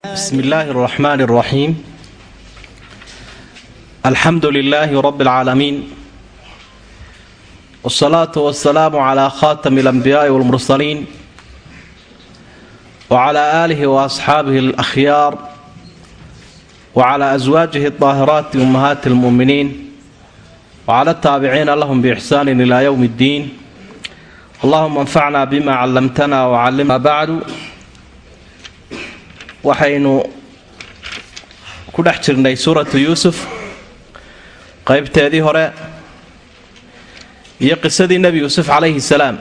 بسم الله الرحمن الرحيم الحمد لله رب العالمين والصلاة والسلام على خاتم الأنبياء والمرسلين وعلى آله وأصحابه الأخيار وعلى أزواجه الطاهرات أمهات المؤمنين وعلى التابعين لهم بإحسان إلى يوم الدين اللهم انفعنا بما علمتنا وعلمنا بعد waxaynu ku dhex jirnay suuratu yuusuf qaybteedii hore iyo qisadii nebi yuusuf calayhi salaam.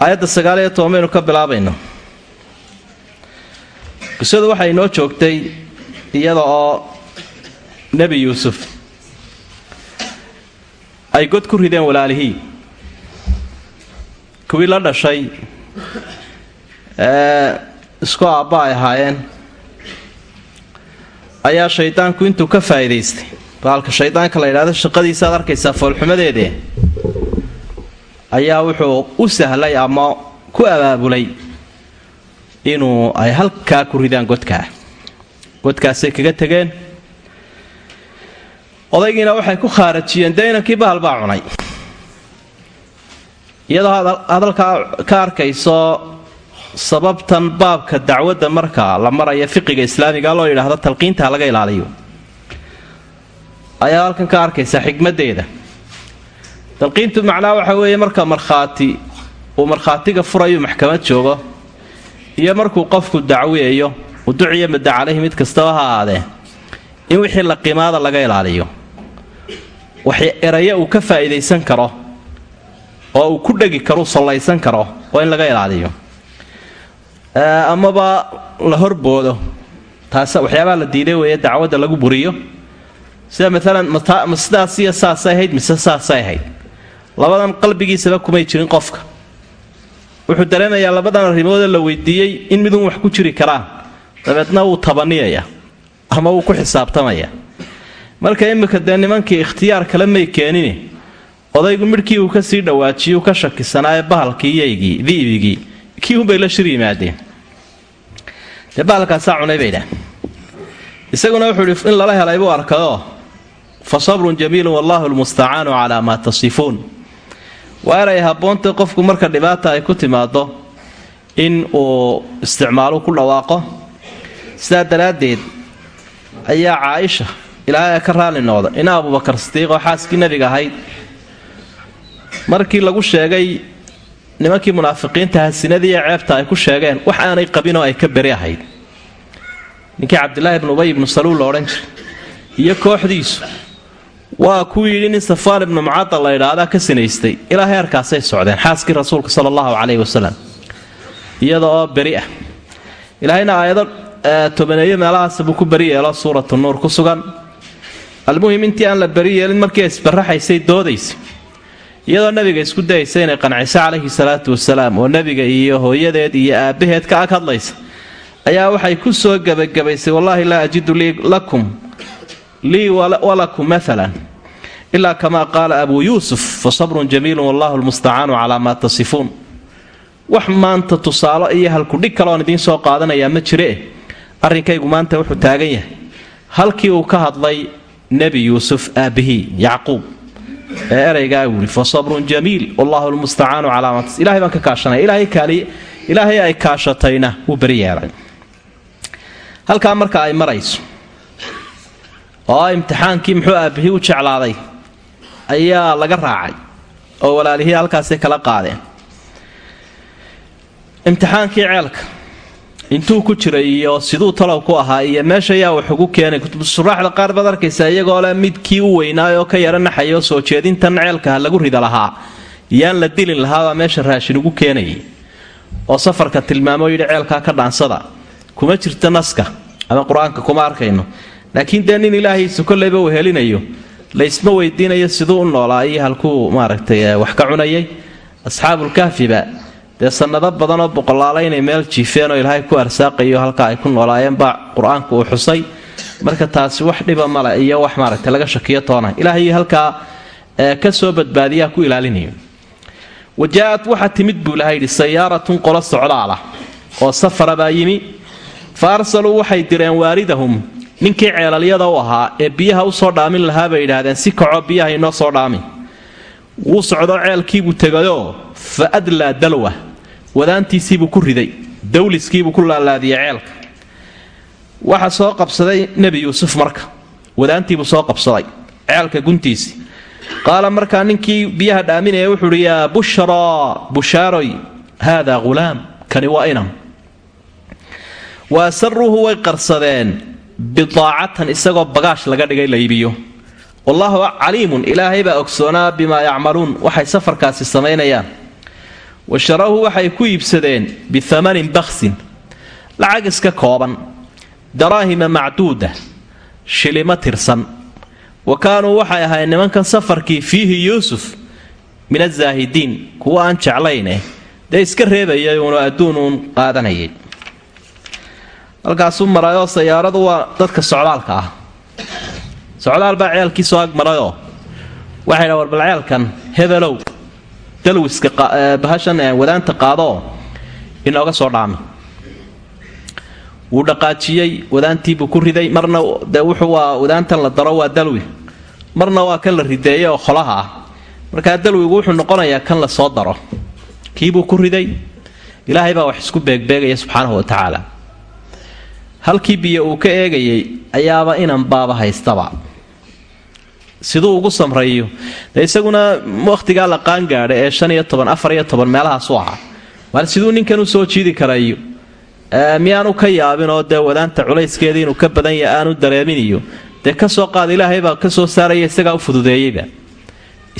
Aayadda sagaaliyo toban baynu ka bilaabayno. Qisadu waxay inoo joogtay iyada oo nebi yuusuf ay god ku rideen walaalihii kuwii la dhashay isku aabba ay ahaayeen. Ayaa shaydaanku intuu ka faa'iidaystay. Baalka shaydaanka la yidhahdo shaqadiisa ad arkaysaa foolxumadeedee ayaa wuxuu u sahlay ama ku abaabulay inuu ay halkaa ku ridaan godkaa godkaasay kaga tegeen. Odaygiina waxay ku khaarajiyeen dee inankii bahal baa cunay. Iyadoo hadalkaa ka arkayso sababtan baabka dacwadda marka la maraya fiqiga islaamiga loo yidhaahdo talqiinta laga ilaaliyo. Ayaa halkan ka arkaysa xikmadeeda talqiintu macnaha waxa weeye marka markhaati uu markhaatiga furayu maxkamad joogo iyo markuu qofku dacweeyo uduciya madda caleyhi mid kastaba ha ahaadee in wixii la qimaada laga ilaaliyo. Wax erayo uu ka faa'iidaysan karo oo uu ku dhegi karo sallaysan karo oo in laga ilaaliyo amaba la horboodo. Taas waxyaabaha la diiday weeye dacwadda lagu buriyo. Sida maalan ma sidaasiyo saasay ahayd mise saasay ahayd. Labadan qalbigiisaba kumay jirin qofka. Wuxuu dareemayaa labadan arrimoodee la weydiiyey in midun wax ku jiri karaan dabeedna wuu tabaniyaya ama wuu ku xisaabtamaya. Marka imika dee nimankii ikhtiyaar kale may keenini odaygu midhkii uu ka sii dhawaajiyu ka shakisanaaye bahalkii yaygii diibigii kii unbay la shir yimaadeen dee baalkaasaa cunay bay dhah isaguna wuxuu ihi in lala helay buu arkayoo? Fa sabrun jamiilun wallahu lmustacaanu calaa maa tasifuun. Waa eray habboonta qofku marka dhibaata ay ku timaado in uu isticmaalu ku dhawaaqo. Sidaa daraaddeed ayaa caaisha ilaahay ka raalli noqda. Ina abubakar sidiiqoo xaaskii nebiga ahayd markii lagu sheegay nimankii munaafiqiintaha sinadii ee ceebta ay ku sheegeen wax aanay qabinoo ay ka beri ahayd. Ninkii cabdilaahi ibnu ubay ibnu saluul la odhan jiray. Iyo kooxdiisu. Waa kuu yidhi nin safaan ibnu mucadal la idhaahdaa ka sinaystay. Ilaa heerkaasay socdeen xaaskii rasuulka sala allahu caleyhi wasalam. Iyada oo beri ah. Ilaahayna aayado tobaneeyo meelahaas buu ku beri yeelo suuratu nuur ku sugan. Almuhim intii aan la beri yeelin markii isbaraxaysay doodaysa iyadoo nabiga isku dayaysa inay qanciso calayhi salaatu wasalaam oo nebiga iyo hooyadeed iyo aabbaheed ka ag hadlaysa ayaa waxay ku soo gebagabaysay wallaahi laa ajidu lakum lii walakum maalan ilaa kamaa qaala abuu yuusuf fa sabrun jamiilun wallahu lmustacaanu calaa maa tasifuun. Wax maanta tusaalo iyo halkudhig kaleoon idiin soo qaadanayaa ma jiree arrinkaygu maanta wuxuu taagan yahay. Halkii uu ka hadlay nebi yuusuf aabbihii yacquub ee eraygaa wuli fa sabrun jamiil wallahu lmustacaanu calaamat ilahay baan ka kaashanaya. Ilaahay ay kaashatayna wuu beri yeelay. Halkaa marka ay marayso oo imtixaankii muxuu aabbihii u jeclaaday ayaa laga raacay oo walaalihii halkaasay kala qaadeen. Imtixaankii ceelka intuu ku jiray iyo siduu talow ku ahaa iyo meesha yaa wax ugu keenay kutubsuraaxda qaar baad arkaysaa iyagoo le midkii u weynaayoo ka yara naxayoo soo jeedintan ceelkaha lagu rida lahaa. Yaan la dilin lahaabaa meesha raashin ugu keenayay oo safarka tilmaamo yidhi ceelkaa ka dhaansada. Kuma jirta naska ama qur'aanka kuma arkayno. Laakiin dee nin ilaahiisu kolleyba uu helinayo. Laysma weydiinayo siduu u noolaa iyo halkuu maaragtay wax ka cunayay. Asxaabulkahfiba dee sannado badanoo boqolaala inay meel jiifeen oo ilaahay ku arsaaqayo halka ay ku noolaayeen baa qur'aanku uu xusay. Marka taasi wax dhiba male iyo wax maaragta laga shakiyo toona. Ilaahay halkaa ka soo badbaadiyaa ku ilaalinayo. Wajaa-at waxaa timid buu ilaha yidhi sayaaratun qolo socdaalah oo safara baa yimi. Fa arsaluu waxay direen waaridahum ninkii ceelalyada u ahaa ee biyaha u soo dhaamin lahaa bay yidhaahdeen si kaco biyaha inoo soo dhaami wuu socdo ceelkiibuu tegayoo fa adlaa dalwa. Wadaantiisiibuu ku riday dawliskiibuu ku laalaadiyey ceelka. Waxa soo qabsaday nebi yuusuf marka. Wadaantiibuu soo qabsaday ceelka guntiisii qaala markaa ninkii biyaha dhaaminaya wuxuu uhi yaa bushraa bushaaroy haadaa ghulaam kani waa inam. Wa asaruuhu way qarsadeen bidaacatan isagoo bagaash laga dhigay la iibiyo wallaahu caliimun ilaahay baa ogsoonaa bimaa yacmaluun waxay safarkaasi samaynayaan. Wa sharahu waxay ku iibsadeen biamanin baksin lacag iska kooban daraahima macduuda shilimo tirsan. Wa kaanuu waxay ahayd nimankan safarkii fiihi yuusuf min azaahidiin kuwa aan jeclayne dee iska reebayay uunu adduunuun qaadanayay. Halkaasuu marayoo sayaaradu waa dadka socdaalka ah socdaal baa ceelkiisoo ag marayoo waxay dha warbal ceelkan hebelow dalwiska bahashan wadaanta qaadoo inooga soo dhaami. Wuu dhaqaajiyey wadaantiibuu ku riday marna wuxuu waa wadaantan la daro waa dalwi. Marna waa kan la rideeye oo kholaha ah. Markaa dalwigu wuxuu noqonayaa kan la soo daro. Kiibuu ku riday. Ilaahay baa wax isku beegbeegaya subxaanahu wa tacaala. Halkii biyo uu ka eegayay ayaaba inan baaba haystaba siduu ugu samrayo dee isaguna wakhtigaa la qaangaadha ee shan iyo toban afar iyo toban meelahaasu ahaa. Mar siduu ninkan u soo jiidi karayo miyaanu ka yaabinoo dee wadaanta culayskeedii inuu ka badan yaha aanu dareeminiyo dee ka soo qaad ilaahay baa ka soo saaraya isagaa u fududeeyeyba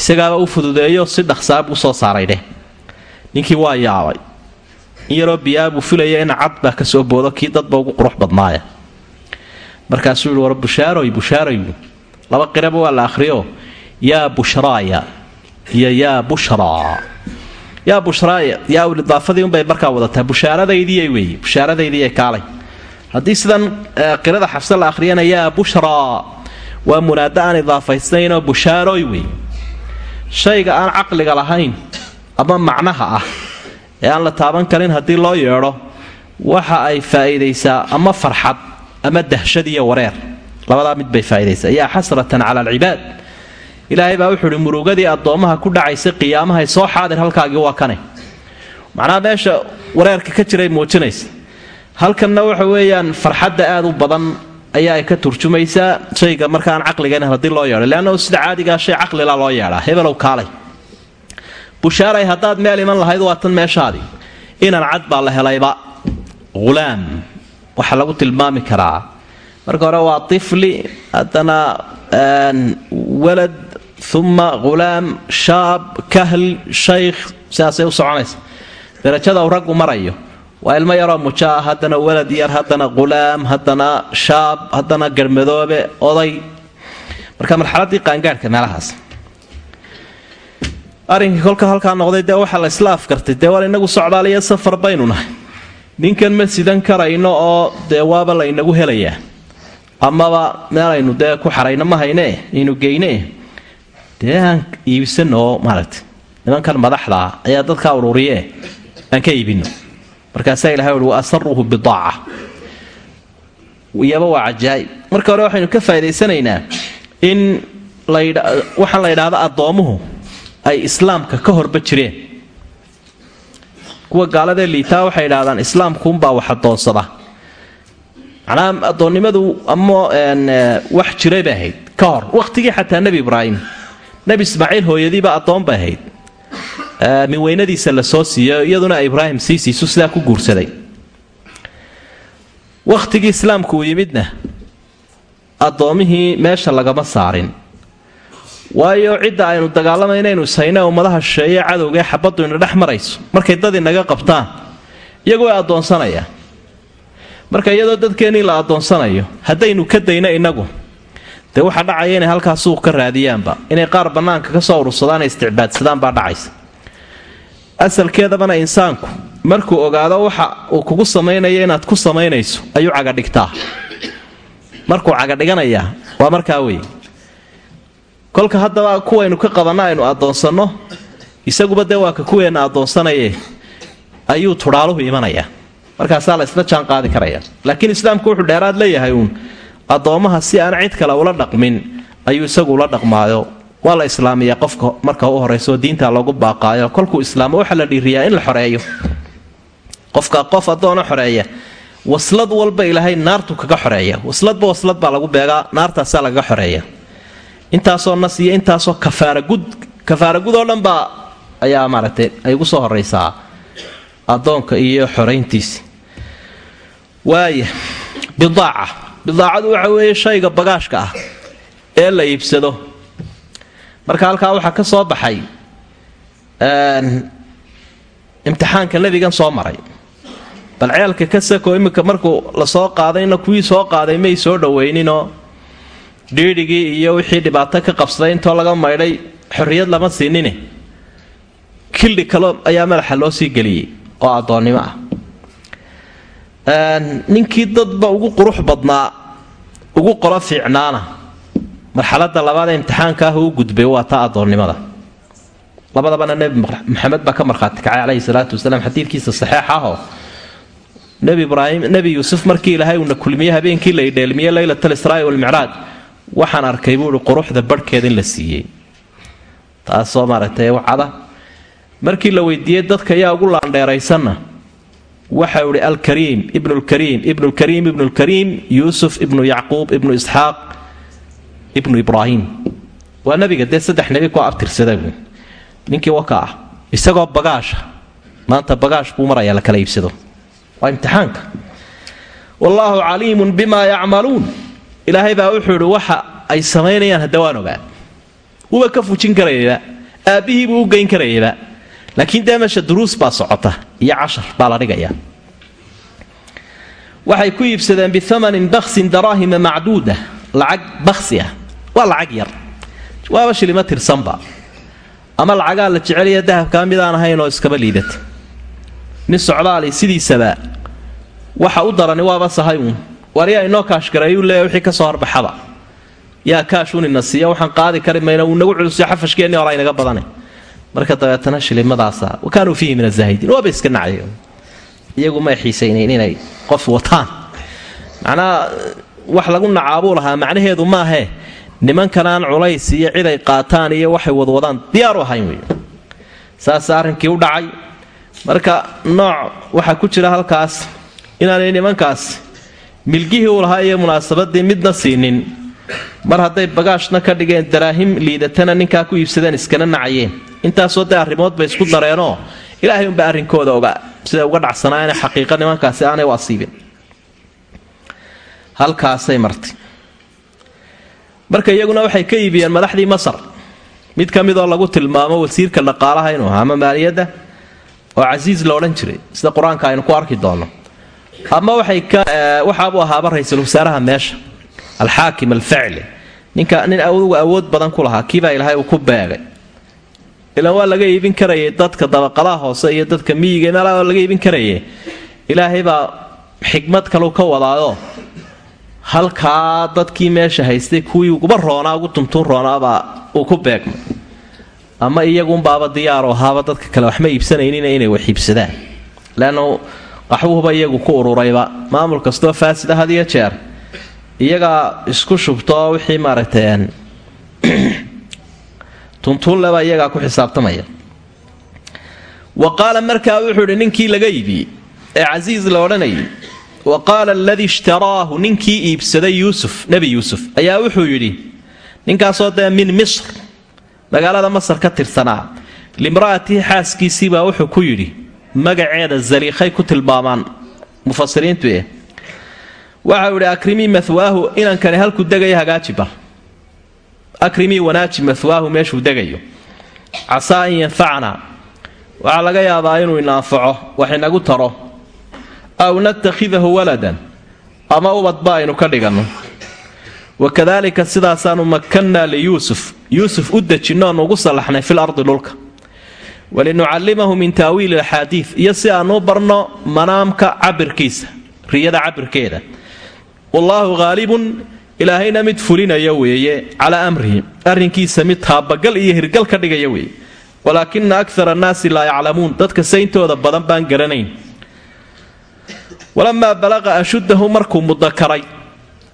isagaaba u fududeeyo si dhaqsaab u soo saaray dheh. Ninkii waa yaabay. In yaroo biyaabuu filaya in cad baa ka soo boodo kii dadba ugu qurux badnaaya markaasuu yihi war bushaaroy bushaaroy laba qiraba waa la ahriyo yaa bushraaya iyo yaa bushraa yaa bushraaya yaa idaafadii unbay markaa wadataa. Bushaaradaydii weeye bushaaradaydii kaalay. Haddii sidan qirada xafse la akhriyana yaa bushraa waa munaado aan idaafaysnaynoo bushaaroy wey shayga aan caqliga lahayn ama macnaha ah ee aan la taaban karin haddii loo yeedho waxa ay faa'iidaysaa ama farxad ama dahshad iyo wareer labadaa mid bay faa'iidaysaa yaa xasratan cala alcibaad. Ilaahay baa wuxuu uhi murugadii addoommaha ku dhacaysay qiyaamahay soo xaadir halkaagii waa kane macnaha meesha wareerka ka jiray muujinaysa. Halkanna waxa weeyaan farxadda aad u badan ayaa ay ka turjumaysaa shayga markaan caqligan haddii loo yeedho. Leannahu sida caadigaa shay caqlila loo yeedhaa. Hebelow kaalay. Bushaaray haddaad meel iman lahayd waa tan meeshaadii inan cad baa la helayba. Hulaam waxaa lagu tilmaami karaa marka hore waa tifli haddana walad uma hulaam shaab kahl shaykh sidaasay u darajada uu raggu marayo waa ilmo yaroo mujaa haddana walad yar haddana hulaam haddana shaab haddana garmadoobe oday. Marka marxaladii qaangaadhka meelahaas. Arrinkii kolka halkaa noqday dee waxaa la isla afkartay dee war inagu socdaaliyo safar baynu ninkan ma sidan karayno oo dee waaba la inagu helayaa amaba meelaynu dee ku xarayno ma hayne? Aynu geyne? Dee aan iibsano oo maaragta nimankan madaxdaa ayaa dadkaa ururiye aan ka iibino markaasaa ilahay ui wa asaruuhu bidaaca. Iyaba waa cajaa'ib marka hore waxaynu ka faa'idaysanaynaa in waxaan la yidhaahdo addoomuhu ay islaamka ka horba jireen. Kuwa gaaladee liitaa waxay idhahdaan islaamkuunbaa wax adoonsada macnaha addoonnimadu ama wax jiray bay ahayd. Ka hor wakhtigii xataa nebi ibraahim. Nebi ismaaciil hooyadiiba addoon bay ahayd. Min weynadiisa la siiyo iyaduna ibraahim sii sidaa ku guursaday. Wakhtigii islaamku uu yimidna addoomihii meesha lagama saarin. Waayo cidda aynu dagaalamaynaaynu ishayna ummadaha shisheeye cadowgaee xabaddu ina dhex marayso. Markay dad inaga qabtaan iyagu way addoonsanayaan marka iyadoo dadkeennii la addoonsanayo haddaynu ka dayno innagu dee waxaa dhacaya inay halkaa suuq ka raadiyaanba inay qaar bannaanka ka soo urursadaan isticbaadsadaan baa dhacaysa. Asalkeedabana insaanku markuu ogaado waxa uu kugu samaynayo inaad ku samaynayso ayuu cagadhigtaa markuu cagadhiganayaa waa markaa wey kolka haddaba kuwaynu ka qabanno aynu addoonsanno isaguba dee waa ka kuweenna addoonsanaye ayuu tudhaaluhu imanayaa markaasaa la isla jaan qaadi karaya. Laakiin islaamku wuxuu dheeraad leeyahay uun. Addoommaha si aan cid kale ula dhaqmin ayuu isagu ula dhaqmaayo. Waa la islaamiyaa qofka marka u horeyso diinta loogu baaqaayo. Kolkuu islaamo waxaa la dhiiriyaa in la xoreeyo. Qofka qof addoona xoreeya waslad walba ilaahay naartu kaga xoreeya. Wasladba waslad baa lagu beegaa naartaasaa lagaga xoreeya. Intaasoo nas iyo intaasoo kafaaragud kafaaragud oo dhan baa ayaa maaragtay ay ugu soo horeysaa addoonka iyo xorayntiisi waaya bidaaca. Bidaacadu waxa weeye shayga bagaashka ah ee la iibsado. Marka halkaa waxaa ka soo baxay imtixaanka nebigan soo maray. Bal ceelka ka sako iminka markuu la soo qaadayna kuwii soo qaaday may soo dhoweyninoo. Dhiidhigii iyo wixii dhibaato ka qabsaday intoo laga maydhay xorriyad lama siinine kildhi kalo ayaa madaxa loo sii geliyey oo addoonnimo ah. Ninkii dadba ugu qurux badnaa ugu qolo fiicnaana marxalada labaad ee imtixaanka ah uu gudbay waa taa addoonnimada. Labadabana nebi maxamed baa ka markhaati kacay caleyhi salaatu wasalaam xadiidkiisa saxeex ahoo nebi ibraahim nebi yuusuf markii ilaahay uuna kulmiye habeenkii la idheelmiye leylat alisraa'i walmicraaj waxaan arkay buuhi quruxda barhkeeda in la siiyey. Taasoo maaragtay wacada markii la weydiiyey dadka yaa ugu laandheeraysanna waxau ihi alkariim ibnulkariim ibnulkariim ibnulkariim yuusuf ibnu yacquub ibnu isxaaq ibnu ibraahim. Waa nabiga dee saddex nebi ku abtirsada buui ninkii waka ah. Isagoo bagaasha maanta bagaash buu marayaa la kala iibsado. Waa imtixaanka. Wallaahu caliimun bimaa yacmaluun. Ilaahay baa wuxuu idhi waxa ay samaynayaan hadda waan ogaa. Wuuba ka fujin karayaba aabbihiibuu u geyn karayaba laakiin dee meesha duruus baa socota iyo cashar baa la dhigaya. Waxay ku iibsadeen biamanin baksin daraahima macduuda lacag baksi ah. Waa lacag yar. Waaba shilimo tirsanba. Ama lacagaa la jecelaya dahabkaa midaan ahayn oo iskaba liidata. Nin socdaali sidiisaba waxa u darani waaba sahay uun. War yaa inoo kaashgareeyuu leeya wixii ka soo horbaxaba yaa kaashunina siiya waxaan qaadi kari mayna uu nagu culusiyo xafashkeenni hora inaga badane marka dabeetana shilimadaasa wa fiihi min azaahidiin waaba iska nacay iyagu may xiisaynayn inay qof wataan. Macnaha wax lagu nacaabuu lahaa macnaheedu maahee nimankanaan culays iyo cid ay qaataan iyo waxay wadwadaan diyaaru ahayn wey saasa arrinkii u dhacay. Marka nooc waxaa ku jira halkaas inaanay nimankaas milgihii u lahaa iyo munaasabadii midna siinin. Mar hadday bagaashna ka dhigeen daraahim liidatana ninkaa ku iibsadeen iskana nacayeen intaasoo dee arrimood bay isku dareenoo ilaahay unba arrinkooda ogaa siday uga dhacsanaayeen xaqiiqa nimankaasi aanay u halkaasay martay marka iyaguna waxay ka iibiyeen madaxdii masar. Mid ka midoo lagu tilmaamo wasiirka dhaqaalaha inuu ahaa ama maaliyadda oo casiis la odhan jiray sida qur'aanka aynu ku arki doonno. Ama waxaabuu ahaaba ra'iisul wasaaraha meesha alxaakim alficli. Ninka nin adugu awood badan ku lahaa kiibaa ilaahay uu ku beegay ilaan waa laga iibin karayay dadka dabaqadaha hoose iyo dadka miyiga meelaha laga iibin karaye ilaahay baa xikmad kalu ka wadaayoo halkaa dadkii meesha haystay kuwii uguba roonaa ugu tuntuun roonaabaa uu ku beegmay. Ama iyagunbaaba diyaaro ahaaba dadka kale waxma iibsanaynina inay wax iibsadaan. Leannu qaxwuhuba iyagu ku ururayba. Maamul kastoo faasida had iyo jeer. Iyagaa isku shubto wixii maaragtay tuntuunlebaa iyagaa ku xisaabtamaya. Wa qaala markaa wuxuu idhi ninkii laga iibiyey ee casiis la odhanayay wa qaala aladii ishtaraahu ninkii iibsaday yuusuf nebi yuusuf ayaa wuxuu yidhi ninkaasoo dee min misr magaalada masar ka tirsanaa limra'atihi xaaskiisiibaa wuxuu ku yidhi magaceeda zaliikhay ku tilmaamaan. Mufasiriintu eh waxau idhi akrimii mahwaahu inankani halku degayo hagaajiba akrimii wanaaji mahwaahu meeshuu degayo. Casaa an yanfacnaa waxaa laga yaabaa inuu ina anfaco wax inagu taro. Aw natakhidahu waladan. Ama ubadba aynu ka dhiganno. Wakadaalika sidaasaanu makannaa liyuusuf yuusuf. U dejinnoonu ugu sallaxnay fil ardi dhulka. Walinucallimahu min taawiili axaadiid iyo si aanu barno manaamka cabirkiisa riyada cabirkeeda. Wallaahu haalibun ilaahayna mid fulinaya weeye calaa amrihi. Arrinkiisa mid taabagal iyo hirgal ka dhigaya weeye. Walaakina akara annaasi laa yaclamuun dadka sayntooda badan baan garanayn. Walamaa balaqa ashuddahu markuu mudakaray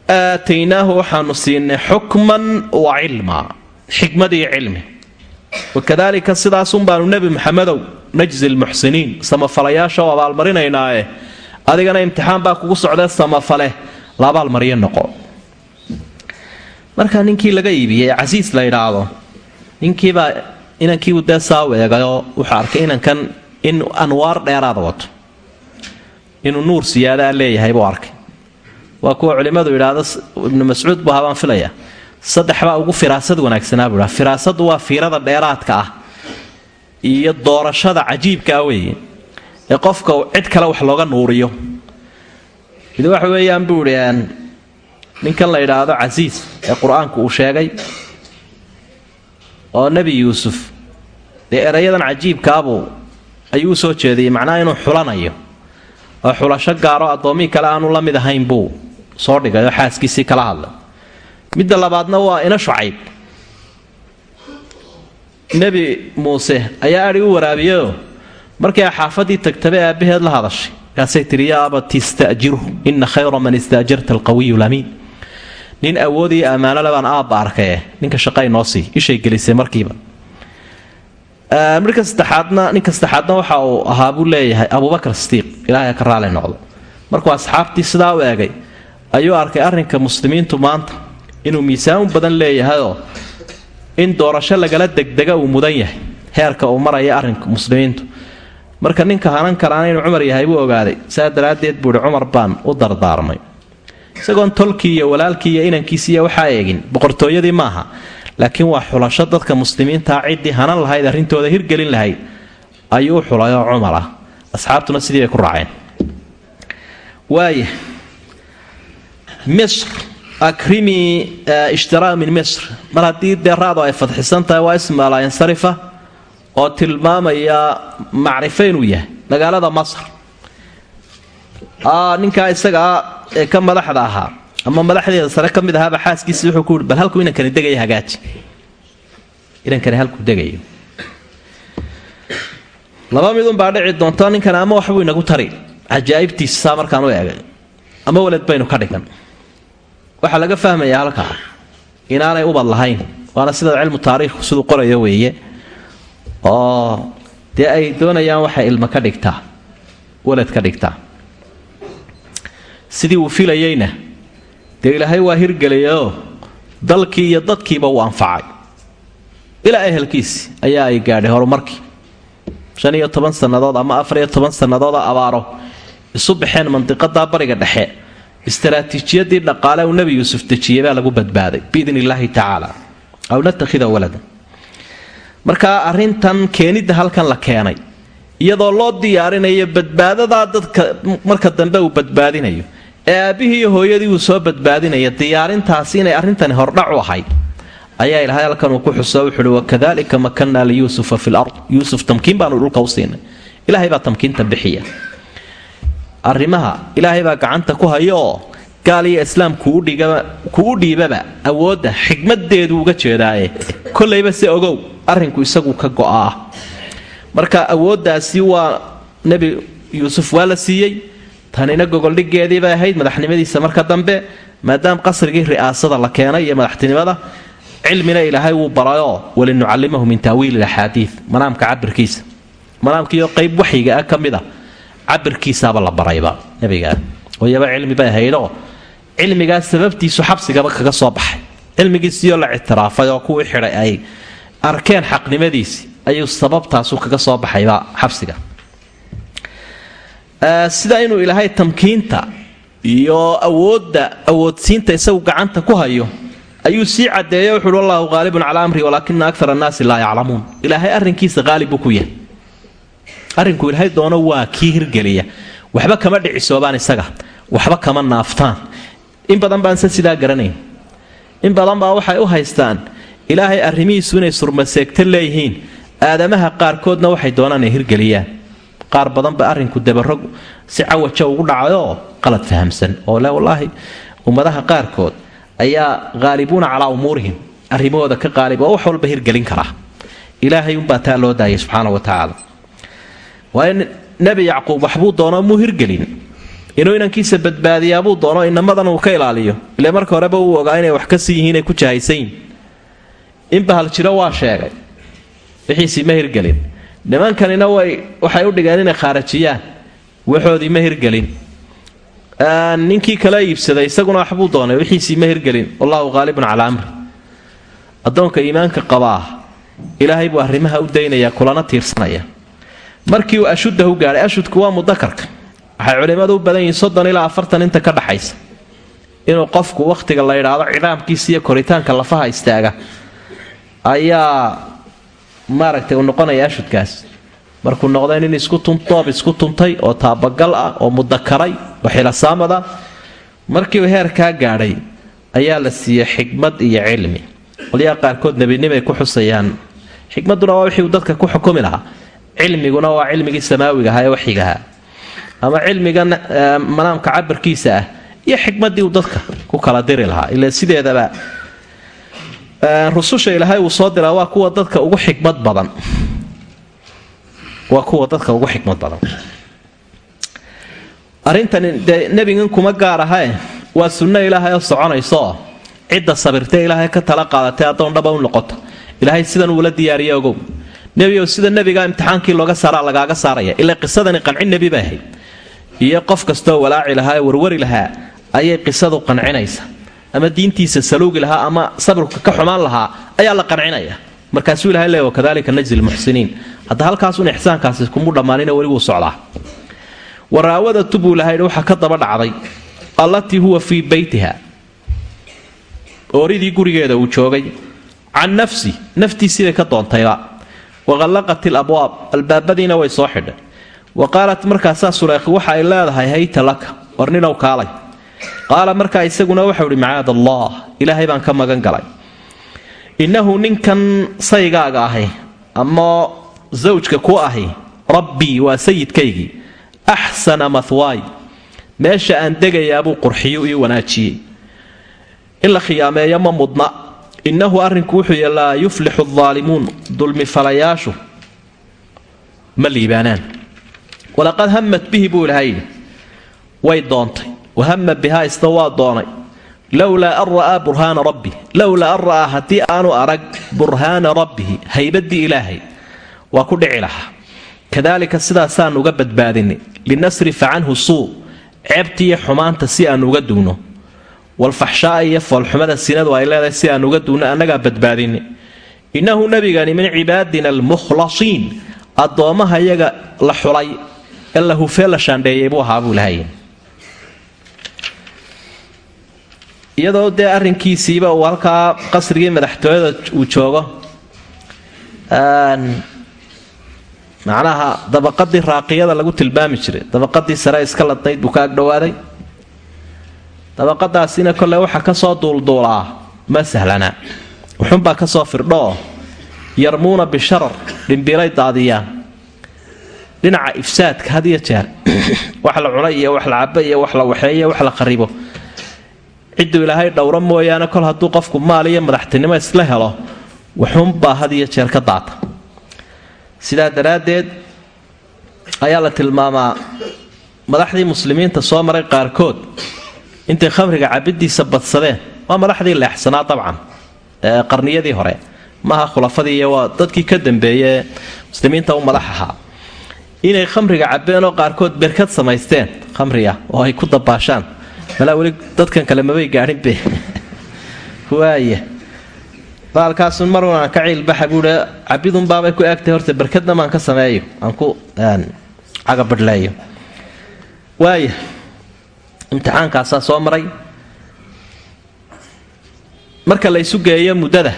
aataynaahu waxaanu siinay xukman wa cilmaa xikmad iyo cilmi wakadaalika sidaasun baanu nebi maxamedow najzi lmuxsiniin samafalayaasha oo abaalmarinaynaae adigana imtixaan baa kugu socdee samafale la abaalmaryo noqo markaa ninkii laga iibiyey casiis la yidhaahdo ninkiibaa inankiibu dee saa weegayoo wuxuu arkay inankan in anwaar dheeraada wato. Inuu nuur siyaadaa leeyahay buu arkay. Waa kuwa culimmadu yidhaahdo ibnu mascuud buu habaan filaya. Saddex ugu firaasad wanaagsanaa buu yidhaha firaasadu waa fiirada dheeraadka ah iyo doorashada cajiibka ah weeye ee qofka cid kale wax looga nuuriyo. Mid waxa weeyaan buu idhi ninkan la yidhaahdo casiis ee qur'aanku uu sheegay oo nebi yuusuf dee erayadan cajiibkaabuu ayuu u soo jeediyey macnaha inuu xulanayo oo xulasho gaaro addoommii kale aanu la mid ahayn buu soo dhigay oo xaaskiisii kala hadlay midda labaadna waa ina shucayb. Nebi muuse ayaa adhi u waraabiyeyoo markay xaafadii tagtabay aabbaheed la hadashay markaasay tihi yaa abati ista'jirhu ina khayra man istaajarta alqawiyu lamiin nin awoodiyo ammaano le baan aabba arkaye ninka shaqay noo sii ishay gelisay markiiba. Marka saddexaadna ninka saddexaadna waxa uu ahaa leeyahay abubakar sidiiq ilaahay ka raali noqdo. Markuu asxaabtii sidaa u eegay ayuu arkay arrinka muslimiintu maanta inuu miisaan badan leeyahayoo in doorasho lagala degdega uu mudan yahay heerka uu maraya arrinka muslimiintu. Marka ninka hanan karaana inuu cumar yahay buu ogaaday saa daraaddeed buuhi cumar baan u dardaarmay isagoon tolkii iyo walaalkii iyo inankiisiiyo waxaa eegin boqortooyadii maaha. Laakiin waa xulasho dadka muslimiintaa ciddii hanan lahayd arrintooda hirgelin lahayd ayuu u xulayoo cumar ah. Asxaabtuna sidii bay ku raaceen. Waaya misr akrimii ishtiraa min misr. Mar haddii dee raadu ay fadxisan tahay waa ismaala insarifa oo tilmaamaya macrifo inuu yahay magaalada masr. Ninkaa isagaa ee ka madaxda ahaa. Ama madaxdeeda sare ka mid ahaaba xaaskiisi wuxuu ku yii bal halkuu inankani degaya hagaaji. Inankani halkuu degayo. Laba midunbaa dhici doonto ninkani ama waxbuu inagu tari. Cajaa'ibtiisa saa markaan u eegay. Ama walad baynu ka dhigan. Waxaa laga fahmayaa halkaa inaanay ubad lahayn. Waana sida cilmu taariikhku siduu qorayo weeye. Oo dee ay doonayaan waxay ilmo ka dhigtaa walad ka dhigtaa sidii uu filayeyna. Dee ilaahay waa hirgelayoo dalkii iyo dadkiiba uu anfacay. Ilaa ehelkiisi ayaa ay gaadhay horumarkii. Shan iyo toban sannadood ama afar iyo toban sannadoodoo abaaro. Isu baxeen mandiqadaa bariga dhexe. Istaraatiijiyadii dhaqaale uu nebi yuusuf dejiyey baa lagu badbaaday biidn illaahi tacaala. Aw natakhida waladan markaa arrintan keenidda halkan la keenay iyadoo loo diyaarinayo badbaadadaa dadka marka dambe uu badbaadinayo ee aabbihii iyo hooyadii uu soo badbaadinaya diyaarintaasi inay arrintani hordhac u ahayd. Ayaa ilahay halkan uu ku xuso wuxuuhi wakadalika makanna liyuusufa fi lard yuusuf tamkiin baanu dhulka u siinay. Ilaahay baa tamkiinta bixiya. Arrimaha ilaahay baa gacanta ku haya oo gaal iyo islaam kugu dhiibaba awoodda xikmadeedu uga jeedaaye. Kollayba se ogow arrinku isagu ka go'aa. Marka awooddaasi waa nebi yuusuf waa la siiyey tanina gogoldhigeedii bay ahayd madaxnimadiisa marka dambe maadaama qasrigii ri'aasada la keenay iyo madaxtinimada cilmina ilaahay wuu barayoo walinucallimahu min taawiili axaadiid manaamka cabirkiisa manaamkiioo qayb waxyiga ah ka mid a cabirkiisaaba la barayba nabigaa oyaba cilmi bay ahaydoo cilmigaas sababtiisu xabsigaba kaga soo baxay. Cilmigiisiioo la ictiraafay oo kuwii xidhay ay arkeen xaqnimadiisi ayuu sababtaasu kaga soo baxayba xabsiga sida inuu ilaahay tamkiinta iyo awoodda awoodsiinta isagu gacanta ku hayo ayuu sii cadeeya wuxuuhi wallahu qaalibun calaa amri walaakina akar annaasi laa yaclamuun. Ilaahay arrinkiisa qaalib ku yahay. Arrinku ilaahay doono waa kii hirgeliya. Waxba kama dhicisoobaan isaga. Waxba kama naaftaan. In badan baanse sidaa garanayn. In badan baa waxay u haystaan ilaahay arrimihiisu inay surmaseegta leeyihiin. Aadamaha qaarkoodna waxay doonaan ay hirgeliyaan qaar badanba arrinku dabarog si cawaja ugu dhacayoo qalad fahamsan. Oo le wallaahi ummadaha qaarkood ayaa haalibuuna calaa umuurihim. Arrimahooda ka qaalib oo wax walba hirgelin kara. Ilaahay unbaa taa loo daayay subxaana wa waayo nebi yacquub waxbuu doonoo muu hirgelin. Inuu inankiisa badbaadiyaabuu doono inamadan uu ka ilaaliyo. Ile marka horeba uu ogaa inay wax ka sii yihiin ay ku jahaysan yihiin in bahal jiro waa sheegay. Wixiisii ma hirgelin nimankanina way waxay u dhigeen inay khaarajiyaan. Waxoodii ma hirgelin ninkii kala iibsaday isaguna waxbuu doonay wixiisii ma hirgelin wallahu qaalibun calaa amri. Addoonka iimaanka qabaa ilaahay buu arrimaha u daynayaa kulana tiirsanaya. Markii uu ashuddahu gaadhay ashudku waa mudakarka waxay culimmadu u badan yihiin soddon ilaa afartan inta ka dhaxaysa. Inuu qofku wakhtiga la yidhaahdo cidaamkiisa iyo koritaanka lafaha istaaga ayaa maaragtay uu noqonaya ashudkaas. Markuu noqday nin isku doob isku tuntay oo taabagal ah oo mudakaray oo xilasaamada markii uu heerkaa gaadhay ayaa la siiyey xikmad iyo cilmi. Qolyaha qaarkood nebinimay ku xusayaan. Xikmaduna waa wixii uu dadka ku xukumi lahaa. Cilmiguna waa cilmigii samaawiga ahaa ee waxigahaa ama cilmiga manaamka cabirkiisa ah iyo xikmadii uu dadka ku kala diri lahaa. Ila sideedaba rususha ilaahay uu soo diraa waa kuwa dadka ugu xikmad badan. Waa kuwa dadka ugu xikmad badan. Arrintani dee nebigan kuma gaar ahae waa sunno ilaahay oo soconaysooo cidda sabirtee ilaahay ka tala qaadatay addoon dhaba u noqoto. Ilaahay sidan uula diyaariya ogow. Nebigow sida nebiga imtixaankii looga saaraa lagaaga saaraya. Ilaa qisadani qancin nebi bay ahayd iyo qof kastoo walaaci lahaa ee warwari lahaa ayay qisadu qancinaysa ama diintiisa saluugi lahaa ama sabirka ka xumaan lahaa ayaa la qancinaya. Markaasuu ilahay leey wakadalika najzi lmuxsiniin hadda halkaasun ixsaankaasi kumu dhammaanina weli wuu socdaa. Waraawadatu buu ilahaydhi waxaa ka daba dhacday allatii huwa fii beytiha ooridii gurigeeda uu joogay can nafsi naftiisiibay ka doontayba waqallaqat ilabwaab albaabadiina way soo xidhay. Wa qaalat markaasaa suleekhi waxa ay leedahay hayta laka war ninow kaalay qaala markaa isaguna waxau ihi macaad allah ilaahay baan ka magan galay. Innahu ninkan saygaaga ahi ama zawjka ku ahi rabbii waa sayidkaygii axsana mahwaay meesha aan degayaabuu qurxiyo ii wanaajiyey. In la khiyaameeyo ma mudna. Innahu arrinku wuxuu laa yuflixu adaalimuun dulmifalayaashu ma liibaanaan. Walaqad hammat bihi buu ilahay way doontay wahama bihaa isna doonay lowlaa an ra'aa burhaana rabbi lowlaa an ra'aa haddii aanu arag burhaana rabbihi haybadii ilaahay waa ku dhici lahaa kadaalika sidaasaan uga badbaadinay linasrifa canhu suu ceebtiiyo xumaanta si aan uga duwno walfaxshaaa iyo foolxumada sinadu ay leedahay si aan uga duwno annagaa badbaadinay innahu nebigani min cibaadina almukhlasiin addoommaha yaga la xulay ee la la shaandheeyay buu ahaa buu lahay iyadoo dee arrinkiisiiba uu halkaa qasrigii madaxtooyada uu joogo macnaha dabaqadii raaqiyada lagu tilmaami jiray. Dabaqadii sare iska ladnayd buu ka agdhowaaday. Dabaqadaasina kole waxa ka soo duulduulaa ma sahlana. Wuxunbaa ka soo firdhooo yarmuuna bisharar dhimbilay daadiyaan. Dhinaca ifsaadka had iyo jeer wax la cunay iyo wax la cabo iyo wax la waxeeyo wax la qaribo cidduu ilaahay dhowro mooyaane kol hadduu qofku maal iyo madaxtinimo isla helo wuxuunbaa had iyo jeer ka daata. Sidaa daraaddeed ayaa la tilmaamaa madaxdii muslimiinta soo maray qaarkood intay khamriga cabiddiisa badsadeen. Waa madaxdii leexsanaa dabcan ee qarniyadii hore. Maaha khulafadii iyo waa dadkii ka dambeeyee muslimiinta u madax ahaa. Inay khamriga cabeen oo qaarkood berkad samaysteen khamriga oo ay ku dabaashaan malaa weli dadkan kale mabay gaadhinbe waaya baalkaasun marun aan ka ciilbaxa buui cabidunbaabay ku eegtay horta berkadna maan ka sameeyo aan ku cagabadhleeyo waaya imtixaankaasaa soo maray. Marka la geeyo muddada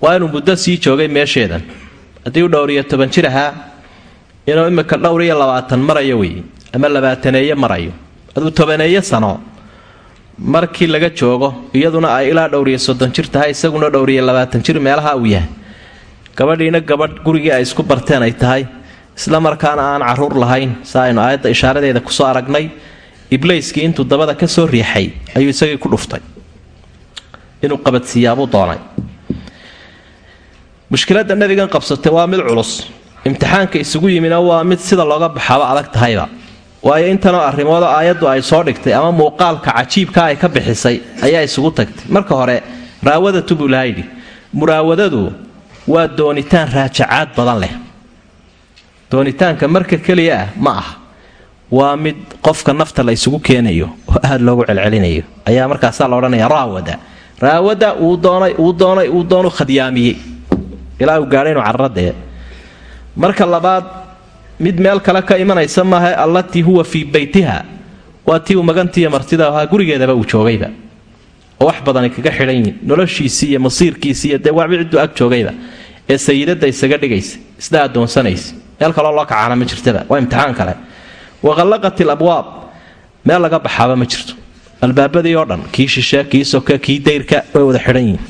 waa inuu muddo sii joogay meesheedan. Haddii u dhowr iyo toban jir ahaa inuu imika dhowr iyo labaatan marayo wey ama labaataneeye marayo aduu tobaneeyo sano. Markii laga joogo iyaduna ay ilaa dhowriyo soddon jir tahay isaguna dhowriyo labaatan jir meelaha uu yahay. Gabadhiina gabadh gurigii ay isku barteen ay tahay. Isla markaana aan carruur lahayn sa aynu aayadda ishaaradeeda ku soo aragnay iblayskii intuu dabada ka soo riixay ayuu isagii ku dhuftay. Inuu qabadsiiyaabuu doonay. Mushkiladda nabigan qabsatay waa mid culus. Imtixaanka isugu yimina waa mid sida looga baxaaba adag tahayba waayo intanoo arrimood aayaddu ay soo dhigtay ama muuqaalka cajiibka ay ka bixisay ayaa isugu tagtay. Marka hore raawadatu buu laha yidhi muraawadadu waa doonitaan raajacaad badan leh. Doonitaanka marka keliya ah ma ah waa mid qofka nafta la isugu keenayo oo aada loogu celcelinayo. Ayaa markaasaa la odhanaya raawada. Raawada wuu doonay wuu doonay wuu doonu khadyaamiyey. Ilaa uu gaadhay inuu carradee marka labaad mid meel kale ka imanaysa maaha allatii huwa fii beytiha waa tii uu magantiiyo martida ahaa gurigeedaba uu joogayba. Oo wax badani kaga xidhan yihiin noloshiisii iyo masiirkiisii iyo dee wabi cidduu ag joogayba ee sayidada isaga dhigaysa isna adoonsanaysa meel kaloo loo kacaana ma jirtaba waa imtixaan kale. Waqallaqat ilabwaab meel laga baxaaba ma jirto. Albaabadii oo dhan kii shishe kii soke kii dayrka way wada xidhan yihiin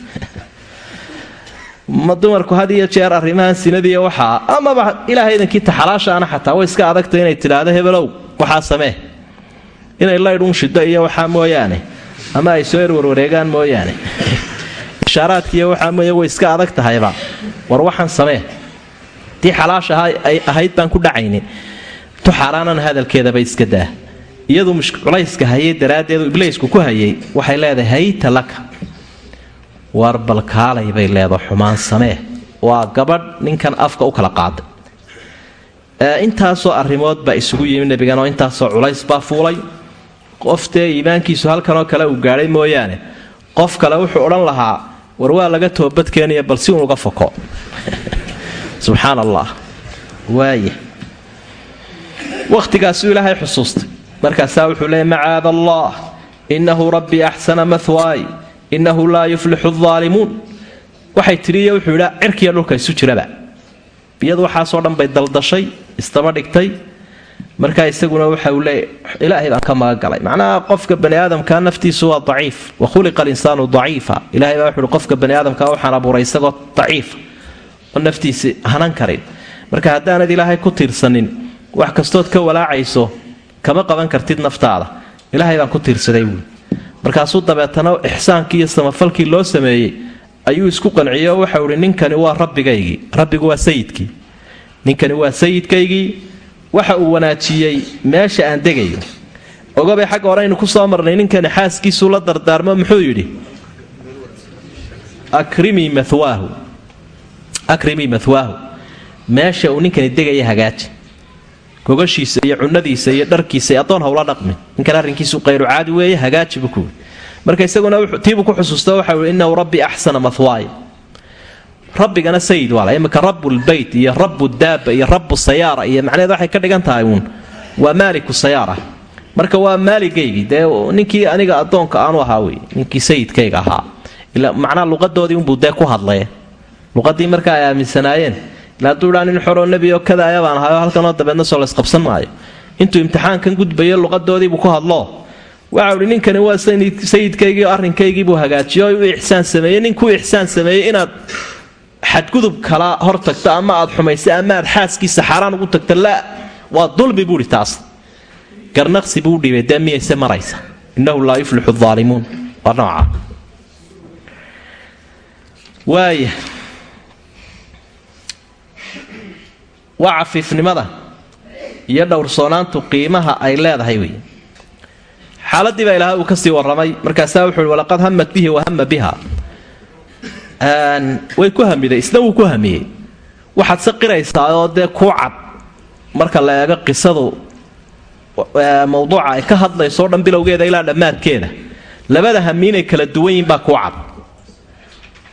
ma dumarku had iyo jeer arrimahan sinadiiyo waxaa amaba ilaahay idankii taxalaashaana xataa way iska adagta inay tidhaahdo hebelow waxaa samee. Inay laydhuun shido iyo waxaa mooyaane ama ay soo erwarwareegaan mooyaane. Ishaaraadkiiyo waxaa mooye way iska adag tahayba. War waxaan samee. Tii xalaasha ay ahayd baan ku dhacaynin. Tu xaaraanana hadalkeedaba iska daa. Iyadu culayska hayay daraaddeedu ibliisku ku hayay waxay leedahay hayta laka waar balkaalay bay leedaha xumaan samee. Waa gabadh ninkan afka u kala qaaday intaasoo arrimood baa isugu yimi nebigan oo intaasoo culays baa fuulay. Qoftee iimaankiisu halkanoo kale uu gaadhay mooyaane. Qof kale wuxuu odhan lahaa war waa laga toobadkeenaya bal si unuga foko. Subxaan allah waaya wakhtigaasuu ilaahay xusuustay. Markaasaa wuxuu leeyay macaad allah. Innahu rabbii axsana mahwaay innahu laa yuflixu aalimuun waxay tidhiiyo wuxuu yidha cirkiya dhulka isu jiraba. Iyadu waxaasoo dhan bay daldashay isdaba dhigtay. Markaa isaguna waxa uu leeya ilaahay baan ka magagalay. Macnaha qofka bani aadamka naftiisu waa daciif. Wa khuliqa alinsaanu daciifa. Ilahay baa wuxuuhi qofka bani aadamka waxaan abuuray isagoo daciif oo naftiisi hanan karin. Marka haddaanad ilaahay ku tiirsanin wax kastood ka walaacayso kama qaban kartid naftaada. Ilaahay baan ku tiirsaday buui markaasuu dabeetana ixsaankii iyo samafalkii loo sameeyey ayuu isku qanciyey oo waxau ihi ninkani waa rabbigaygii. Rabbigu waa sayidkii. Ninkani waa sayidkaygii? Waxa uu wanaajiyey meesha aan degayo. Ogobay xagga hore aynu ku soo marnay ninkani xaaskiisuu la dardaarmo? Muxuu yidhi akrimii mahwaahu meesha uu ninkani degaya hagaaji gogashiisa iyo cunadiisa iyo dharkiisa addoon hawla dhaqmi ninkan arrinkiisu qayru caadi weeye hagaaji buu kuwi marka isaguna tiibuu ku xusuusta waxa ui innahu rabbi axsana mahwaaya rabbigana sayid waa la imika rabbulbeyt iyo rabu daaba iyo rabu sayaara iyo macnaheed waxay ka dhigan tahay uun. Waa maaliku sayaara. Marka waa maaligaygii dee ninkii aniga addoonka aanu ahaa wey ninkii sayidkayga ahaa. Ila macnaha luqadoodii unbuu dee ku hadlay luqadii marka ay aaminsanaayeen hadduu dhaa nin xoroo nebi oo kadaaya baan ahayo halkanoo dabeedna soo laysqabsan maayo. Intuu imtixaankan gudbayo luqadoodiibuu ku hadlo. Waxau hi ninkani waa sayidkaygii oo arrinkaygiibuu hagaajiyo u ixsaan sameeyey. Ninkuu ixsaan sameeyey inaad xadgudub kala hor ama aad xumaysa ama aad xaaskiisa xaaraan ugu tagta laa waa dulmi buuhi taas. Garnaqsi buu dhibay dee maraysa. Innahu laa yuflixu aalimuun waa nooca waaya waa cafiifnimada iyo dhowrsoonaantu qiimaha ay leedahay wey xaaladii baa ilaahay uu ka sii waramay markaasaa wuxuu i walaqad hamat bihi wahama biha. Way ku hamiday isna wuu ku hamiyey waxaad se oo dee kuu cad marka la eego qisadu mawduuca ay ka hadlayso o dhan bilowgeeda ilaa dhammaadkeeda. Labada hami inay kala duwan yihiin baa kuu cad.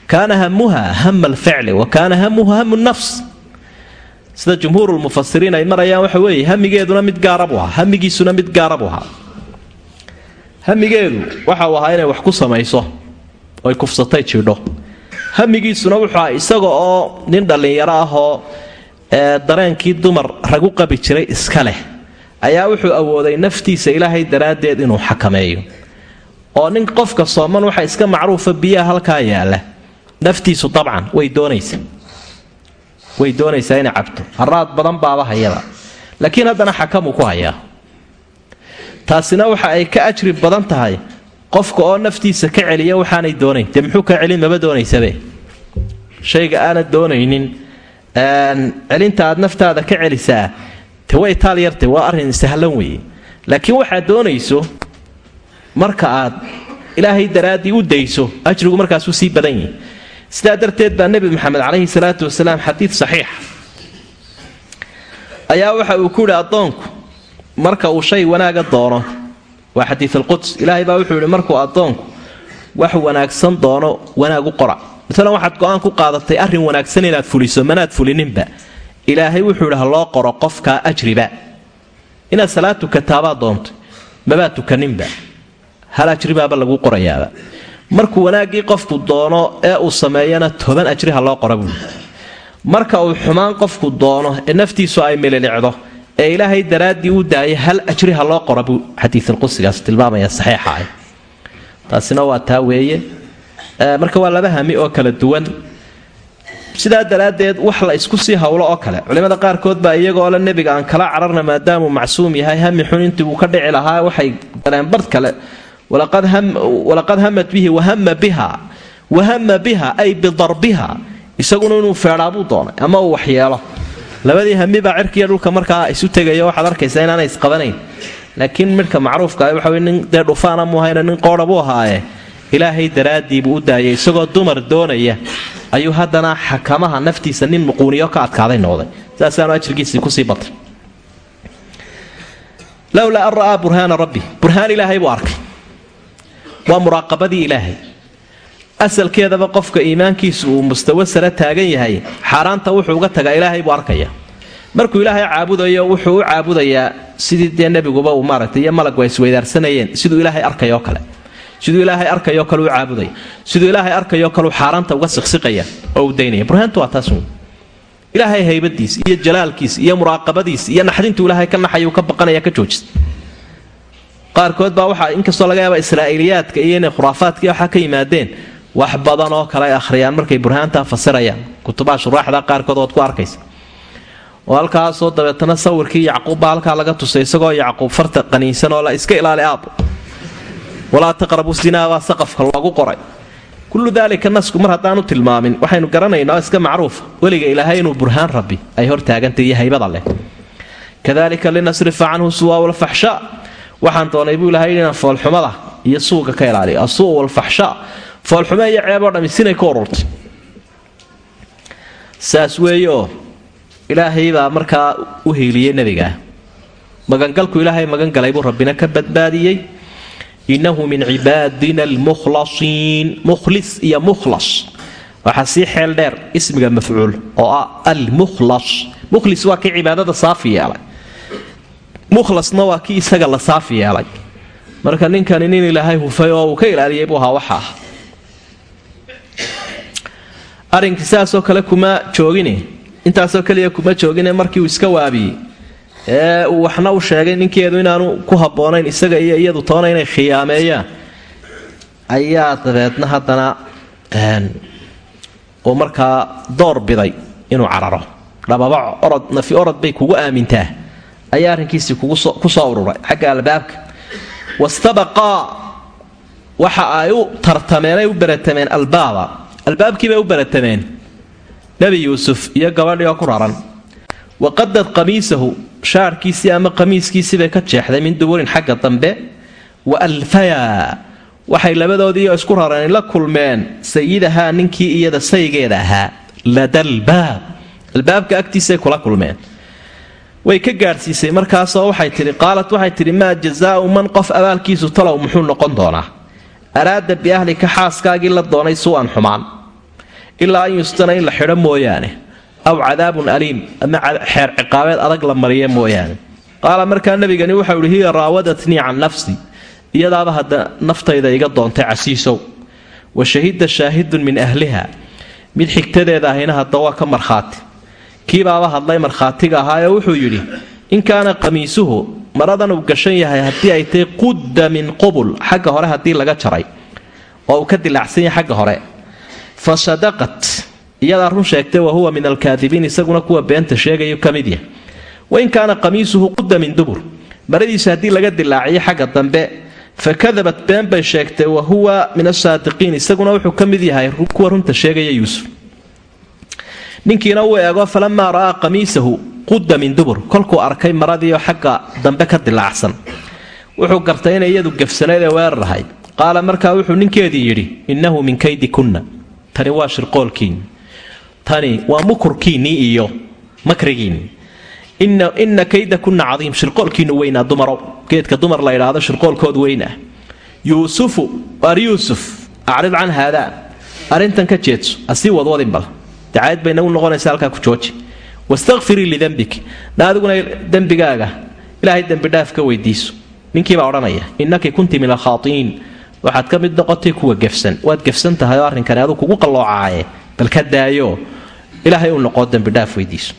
Kaana hamuha hama alficli wa kaana hamuhu hamu nafs sida jumhuurulmufasiriin ay marayaan waxa weeye hamigeeduna mid gaara buu ahaa hamigiisuna mid gaara buu ahaa hamigeedu waxa uu ahaa inay wax ku samayso oy kufsatay jidho. Hamigiisuna wuxuu aha isaga oo nin dhallinyaro ah oo dareenkii dumar ragu qabi jiray iska leh. Ayaa wuxuu awooday naftiisa ilaahay daraaddeed inuu xakameeyo. Oo nin qofka sooman waxa iska macruufa biyaha halkaa yaalla. Naftiisu dabcan way doonaysa way doonaysaa inay cabto. Haraad badan baaba hayada. Laakiin haddana xakamuu ku hayaa taasina waxa ay ka ajri badan tahay qofka oo naftiisa ka celiya waxaanay doonayn. Dee muxuu kaa celin maba doonaysabe? Shayga aanad doonaynin celinta aad naftaada ka celisaa te way itaal yartay waa arrin sahlan weeye. Laakiin waxaad doonayso marka aad ilaahay daraaddii u dayso ajrigu markaasuu sii badan yahi sidaa darteed baa nebi maxamed calayhi salaatu wasalaam xadiid saxiixa ayaa waxa uu ku yidhi addoonku marka uu shay wanaaga doono waa xadiid alquds. Ilaahay baa wuxuu yidhi markuu addoonku wax wanaagsan doono wanaagu qora. Maalan waxaad go'aan ku qaadatay arrin wanaagsan inaad fuliso manaad fulininba. Ilaahay wuxuu yidhi ha loo qoro qofkaa ajriba. Inaad salaad tukataabaad doontay mabaad tukaninba. Hal ajribaaba lagu qorayaaba markuu wanaaggii qofku doono ee uu sameeyana toban ajri ha loo qora buui marka uu xumaan qofku doono ee naftiisu ay mililicdo ee ilaahay daraaddii u daayay hal ajri ha loo qora buu xadiisulqudsigaas tilmaamaya saxiixa ah taasina waa taa weeye. Marka waa laba hami oo kala duwan. Sidaa daraaddeed wax la isku sii howlo oo kale. Culimada qaarkood baa iyagoo le nebiga aan kala cararna maadaamuu macsuum yahay hami xun intii uu ka dhici lahaa waxay galeen bard kale walaqad hamat bihi wahama biha wahama biha ay bidarbiha. Isaguna inuu feedhaabuu doonay ama uu waxyeelo. Labadii hamibaa cirkiiyo dhulka markaa isu tegaya waxaad arkaysaa inaanay isqabanayn. Laakiin midhka macruufka waxa nin dee dhufaana mu ahayna nin qoodha buu ahaaye. Ilaahay daraaddii u daayay isagoo dumar doonaya. Ayuu haddana xakamaha naftiisa nin muquuniyo ka adkaaday noqday. Saasaanu ajrigiisii ku sii batay. Lowlaa an ra'aa burhaana rabbi. Burhaan ilaahay buu arkay waa muraaqabadii ilaahay. Asalkeedaba qofka iimaankiisu uu mustawo sare taagan yahay xaaraanta wuxuu uga tagaa ilaahay buu arkaya. Markuu ilaahay caabudayo wuxuu u caabudayaa sidii dee nebiguba uu maaragtay iyo malag waa isweydaarsanayeen siduu ilaahay arkayoo kale. Siduu ilaahay arkayoo kale u caabudaya siduu ilaahay arkayoo kale xaaraanta uga siqsiqaya oo u daynaya. Burhaantu waa taas ilaahay haybadiis iyo jalaalkiis iyo muraaqabadiis iyo naxdintuu ilaahay ka naxay ka baqanaya ka joojista qaarkood baa waxaa inkastoo laga yaaba israa'iiliyaadka iyo inay khuraafaadkii ka yimaadeen wax badan oo kale ay akhriyaan markay burhaantaa fasirayaan. Kutubaha shuraaxda qaarkood ood ku arkaysa. Oo halkaasoo dabeetana sawirkii yacquubbaa halkaa laga tusay isagoo yacquub farta qaniinsan oo la iska ilaali aabo walaa taqrabu sinaabaa saqafka lagu qoray. Kullu daalika nasku mar haddaanu tilmaamin waxaynu garanaynaa iska macruufa weliga ilaahay inuu burhaan rabbi ay hor taagantay iyo haybada leh. Kadalika linasrifa canhu suwa walfaxshaa waxaan doonay buu ilahay inaan foolxumada iyo suuga ka ilaaliyo. Asuu walfaxshaa foolxume iyo ceeboo dhammi sinay ka ururtay. Saas weeyeoo ilaahay baa markaa u hiiliyey nebigaa magangalku ilaahay magangalay buu rabbina ka badbaadiyey. Innahu min cibaadina almukhlasiin mukhlis iyo mukhlas waxaa sii xeel dheer ismiga mafcuul oo ah almukhlas mukhlis waa kii cibaadada saafi yeelay mukhlasna waa kii isaga la saafi yeelay. Marka ninkani nin ilaahay hufay oo uu ka ilaaliyay buu ahaa waxa. Ah arrinkii saasoo kale kuma joogine intaasoo keliya kuma joogine markii uu iska waabiyey. Ee uu waxna u sheegay ninkeedu inaanu ku habboonayn isaga iyo iyadu toona inay khiyaameeyaan. Ayaa dabeedna haddana uu markaa door biday inuu cararo. Dhababa orod nafi orod bay kugu aamintaa ayaa arrinkiisii ku soo ururay. Xagga albaabka. Wastabaqaa waxa ay u tartameen ay u beratameen albaaba. Albaabkiibay u beratameen nebi yuusuf iyo gabadhii oo ku raran waqadad qamiisahu. Shaarkiisii ama qamiiskiisiibay ka jeexday min duburin xagga dambe. Wa alfayaa waxay labadoodiioo isku rareen la kulmeen. Sayidahaa ninkii iyada saygeeda ahaa. Ladalbaab. Albaabka agtiisay kula kulmeen way ka gaadhsiisay markaasoo waxay tidhi qaalat waxay tidhi maa jazaau man qof abaalkiisu talow muxuu noqon doonaa? Araada biahlika xaaskaagii la doonay suu'an xumaan. Ilaa an yustana in la xidho mooyaane. Aw cadaabun aliim ama xeer ciqaabeed adag la mariya mooyaane. Qaala markaa nebigani waxau ihi hiya raawadatnii can nafsi. Iyadaaba hadda naftayda iga doontay casiisow. Wa shahida shaahidun min ahliha. Mid xigtadeeda ahina hadda waa ka markhaati kiibaaba hadlay markhaatiga ahaayoo wuxuu yidhi in kaana qamiisuhu maradan uu gashan yahay haddii ay tahay qudda min qubul xagga hore haddii laga jaray oo uu ka dilaacsan yahay xagga hore. Fa sadaqat iyadaa run sheegtay wa huwa min alkaadibiin isaguna kuwa beenta sheegayu ka mid yahay. Wain kaana qamiisuhu qudda min dubur maradiisu haddii laga dilaaciyo xagga dambe. Fakadabat been bay sheegtay wa huwa min asaadiqiin isaguna wuxuu ka mid yahay kuwa runta sheegaya yuusuf ninkiina uu eego falamaa ra'aa qamiisahu qudda min dubur. Kolkuu arkay maradiioo xagga dambe ka dilaacsan wuxuu gartay inay iyadu gafsanayd ee weerar ahayd. Qaala markaa wuxuu ninkeedii yidhi innahu min kaydi kunna tani waa shirqoolkiinni tani waa mukurkiinnii iyo makrigiinni inna kayda kunna cadiim. Shirqoolkiinnu weynaa dumaro. Geedka dumar la idhaahdo shirqoolkood weynah yuusufu waar yuusuf acrid can haadaa arrintan ka jeedso asii wadwadin bal dacaayad bay nagu noqonaysa halkaa ku jooji wastakfirii lidembik na dembigaaga ilaahay dembidhaaf ka weydiiso ninkiibaa odhanaya innaki kunti min alkhaa'iin waxaad ka mid noqotay kuwa gefsan waad gefsan tahay oo arrinkani aduu kugu qalloocaaye bal ka daayo ilaahay uu noqoo dembidhaaf weydiiso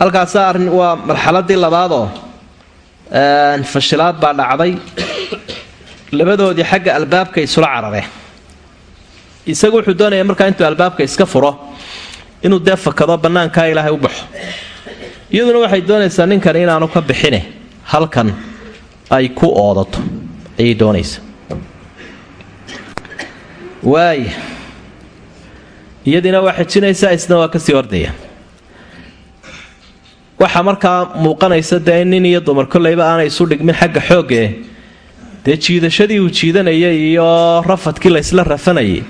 halkaasa arrin waa marxaladii labaadoo fashilaad baa dhacday labadoodii xagga albaabka isula carareen isagu wuxuu doonaya markaa intuu albaabka iska furo inuu dee fakado bannaankaa ilaahay u baxo. Iyaduna waxay doonaysaa ninkani inaanu ka bixine halkan ay ku oodato. Ayay doonaysaa. Waaya iyadiina waa xijinaysaa isna waa ka sii ordaya. Waxaa markaa muuqanaysa dee in nin iyo dumar kollayba aanay isu dhigmin xagga xooggae dee jiidashadii uu jiidanayay iyo rafadkii laysla rafanayay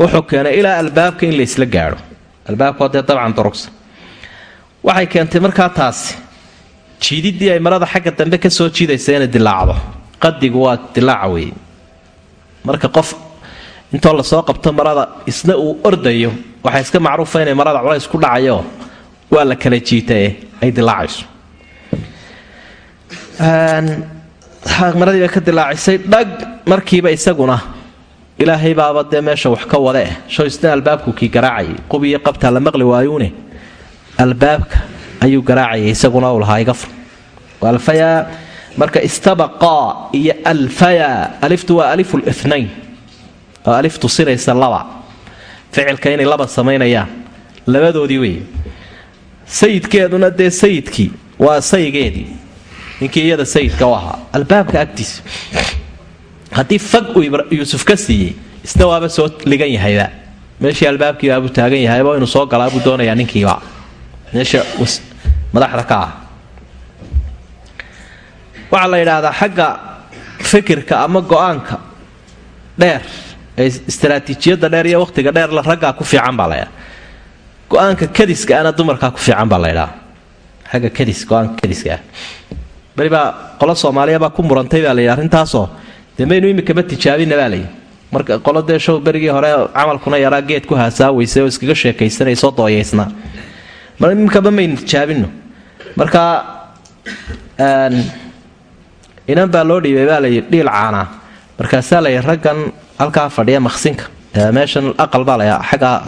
wuxuu keenay ilaa albaabka in laysla gaadho. Albaabkoo dee dabcan durugsan waxay keentay markaa taasi jiididii ay marada xagga dambe ka soo jiidaysa inay dilaacdo qadigu waa dilaaca weeye. Marka qof intoo la soo qabto marada isna uu ordayo waxaa iska macruufa inay marada culays ku dhacayo waa la kala jiitae ay dilaacayso maradii bay ka dilaacisay dhag markiiba isaguna ilaahay baaba dee meesha wax ka wade eh. Sho isna albaabku kii garaacayay. Qubiyo qabtaa la maqli waayuune. Albaabka ayuu garaacayay isaguna uu lahaa iga fur. Alfayaa marka istabaqaa iyo alfayaa. Aliftu waa alifu lithnayn oo alif tusinaysa laba. Ficilka inay laba samaynayaan. Labadoodii wey sayidkeeduna dee sayidkii waa saygeedii. Ninkii iyada sayidka u ahaa. Albaabka agtiisa haddii fag uu yuusuf ka siiyey isna waaba soo ligan yahayba meeshii albaabkiibaabuu taagan yahayba inuu soo galaabuu doonayaa ninkiiba meesha madaxda ka ah. Waxaa la yidhaahdaa xagga fikirka ama go'aanka dheer ee istaraatiijiyadda dheer iyo wakhtiga dheer la raggaa ku fiican baa laydhaha go'aanka kadiska ana dumarkaa ku fiican baa laydhaha xagga kadis go'aanka kadiska ah. Beri baa qolo soomaaliya baa ku murantay baa layidhi arrintaasoo dee maynu imikaba tijaabina baa layidhi marka qolo dee hore camalkuna yaraa geed ku haasaaweysay oo iskaga sheekaysanaysoo dooyaysnaa mar imikaba maynu tijaabino marka inan baa loo dhiibay baa layidhi dhiil caanaa markaasaa layidhi raggan halkaa fadhiya maqsinka. Meeshan aqal baa laya xagga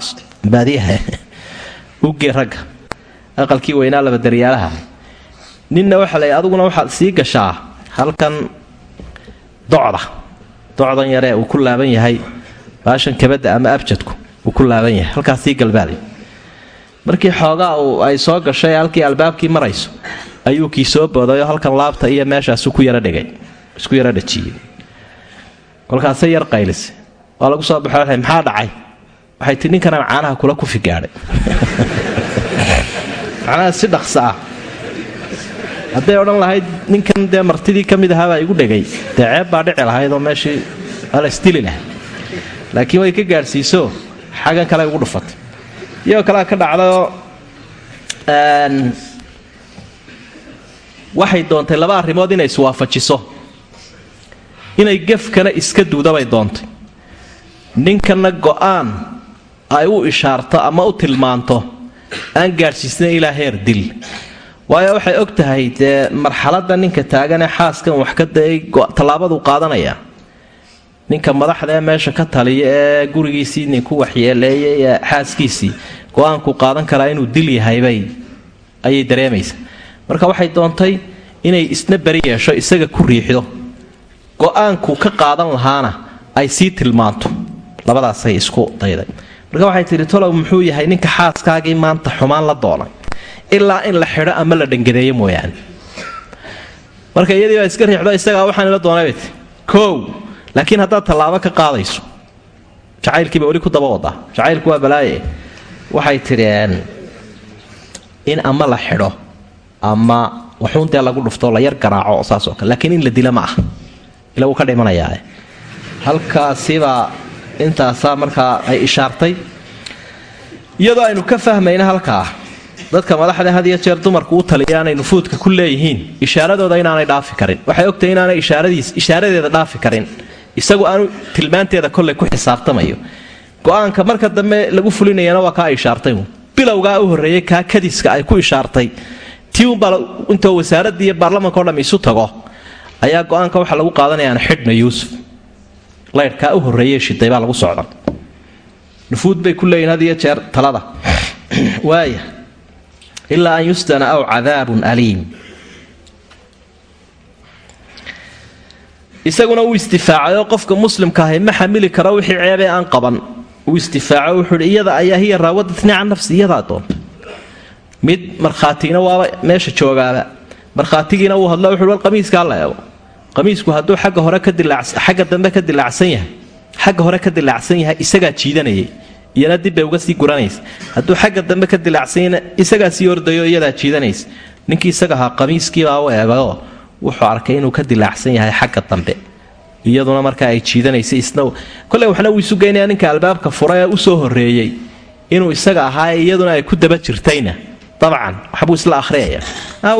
baadiyaha ugee ragga aqalkii weynaa laba daryaalaha. Ninna waxaa lay aduguna waxaad sii gashaa. Halkan docda. Docdan yaree uu ku laaban yahay baashan kabadda ama abjadku uu ku laaban yahay. Halkaas sii galbaalay markii xoogaa uu ay soo gashay halkii albaabkii marayso ayuu kii soo boodayoo halkan laabta iyo meeshaasu ku yara dhigay isku yara dhajiyey kolkaasay yar qaylise waa lagu soo baxo maxaa dhacay? Waxay ti ninkanaan caanaha kula kufi gaadhay macnaha si dhaqsa ah hadday odhan lahayd ninkan dee martidii ka mid ahaabaa igu dhegay. Dee ceeb baa dhici lahayd oo meeshii waa la isdili laha laakiin way ka gaadhsiiso xaggan kale ugu dhufatay iyagoo kalea ka dhacdayoo waxay doontay laba arrimood inay iswaafajiso. Inay gefkana iska duudabay doontay. Ninkanna go'aan ay u ishaarto ama u tilmaanto aan gaadhsiisna ilaa heer dil waayo waxay og tahay dee marxaladda ninka taaganee xaaskan wax ka dayay tallaabaduu qaadanaya. Ninka madaxda ee meesha ka taliya ee gurigiisii ninku waxyeeleeyay ee xaaskiisii go'aanku qaadan karaa inuu dil yahaybay ayay dareemaysa. Marka waxay doontay inay isna beri yeesho isaga ku riixdo. Go'aanku ka qaadan lahaana ay sii tilmaanto. Labadaasay isku dayday. Marka waxay tidhi tolow muxuu yahay ninka xaaskaagii maanta xumaan la doonay ilaa in la xidho ama la dhangadeeyo mooyaane. Marka iyadii baa iska riixdo isagaa waxaan ila doonay kow laakiin haddaad tallaabo ka qaadayso jacaylkiiba weli ku daba wadaa. Jacaylku waa balaaye. Waxay tidhi in ama la xidho ama waxuun dee lagu dhufto la yar garaaco saasoo kale. Laakiin in la dila ma ah ila wuu ka dhimanayaa halkaasibaa intaasaa markaa ay ishaartay. Iyadoo aynu ka fahmayna halkaa dadka madaxda had iyo jeer dumarku u taliyaanay nufuudka ku leeyihiin. Ishaaradooda inaanay dhaafi karin. Waxay ogtahay inaanay ishaaradeeda dhaafi karin. Isagu aanu tilmaanteeda kolley ku xisaabtamayo. Go'aanka marka dambe lagu fulinayana waa kaa ishaartay bilowgaa u horreeyey kaa kadiska ay ku ishaartay. Tii intoo wasaaradda iyo baarlamanka dham isu tago. Ayaa go'aanka waxaa lagu qaadanaya aan xidhna yuusuf. Laydhkaa u horreeyey shiday baa lagu socda. Nufuud bay ku leeyihiin had iyo jeer talada. Waaya ilaa an yustana aw cadaabun aliim isaguna uu istifaacayoo qofka muslimka ahay ma xamili karo wixii ceebee aan qaban uu istifaaco wuxuuhi iyada ayaa hiya raawadatnii can nafsi iyadaa doonta mid markhaatiina waaba meesha joogaaba markhaatigiina wuu hadlo wuxuui wal qamiiskaa la eego qamiisku hadduu xagga hore ka xagga dambe ka dilaacsan yahay xagga hore ka dilaacsan yahay isagaa jiidanayay iyana dibbay uga sii guranaysa hadduu xagga dambe ka dilacsanyana isagaa sii ordayo iyadaa jiidanaysa ninkii isaga ahaa qamiiskiibaa u eegayoo wuxuu arkay inuu ka dilaacsan yahay xagga dambe. Iyaduna markaa ay jiidanaysa isna koley waxna wuu isu geynayaa ninka albaabka fura ee u soo horreeyey. Inuu isaga ahaa iyaduna ay ku daba jirtayna. Dabcan waxbuu isla ahriyaya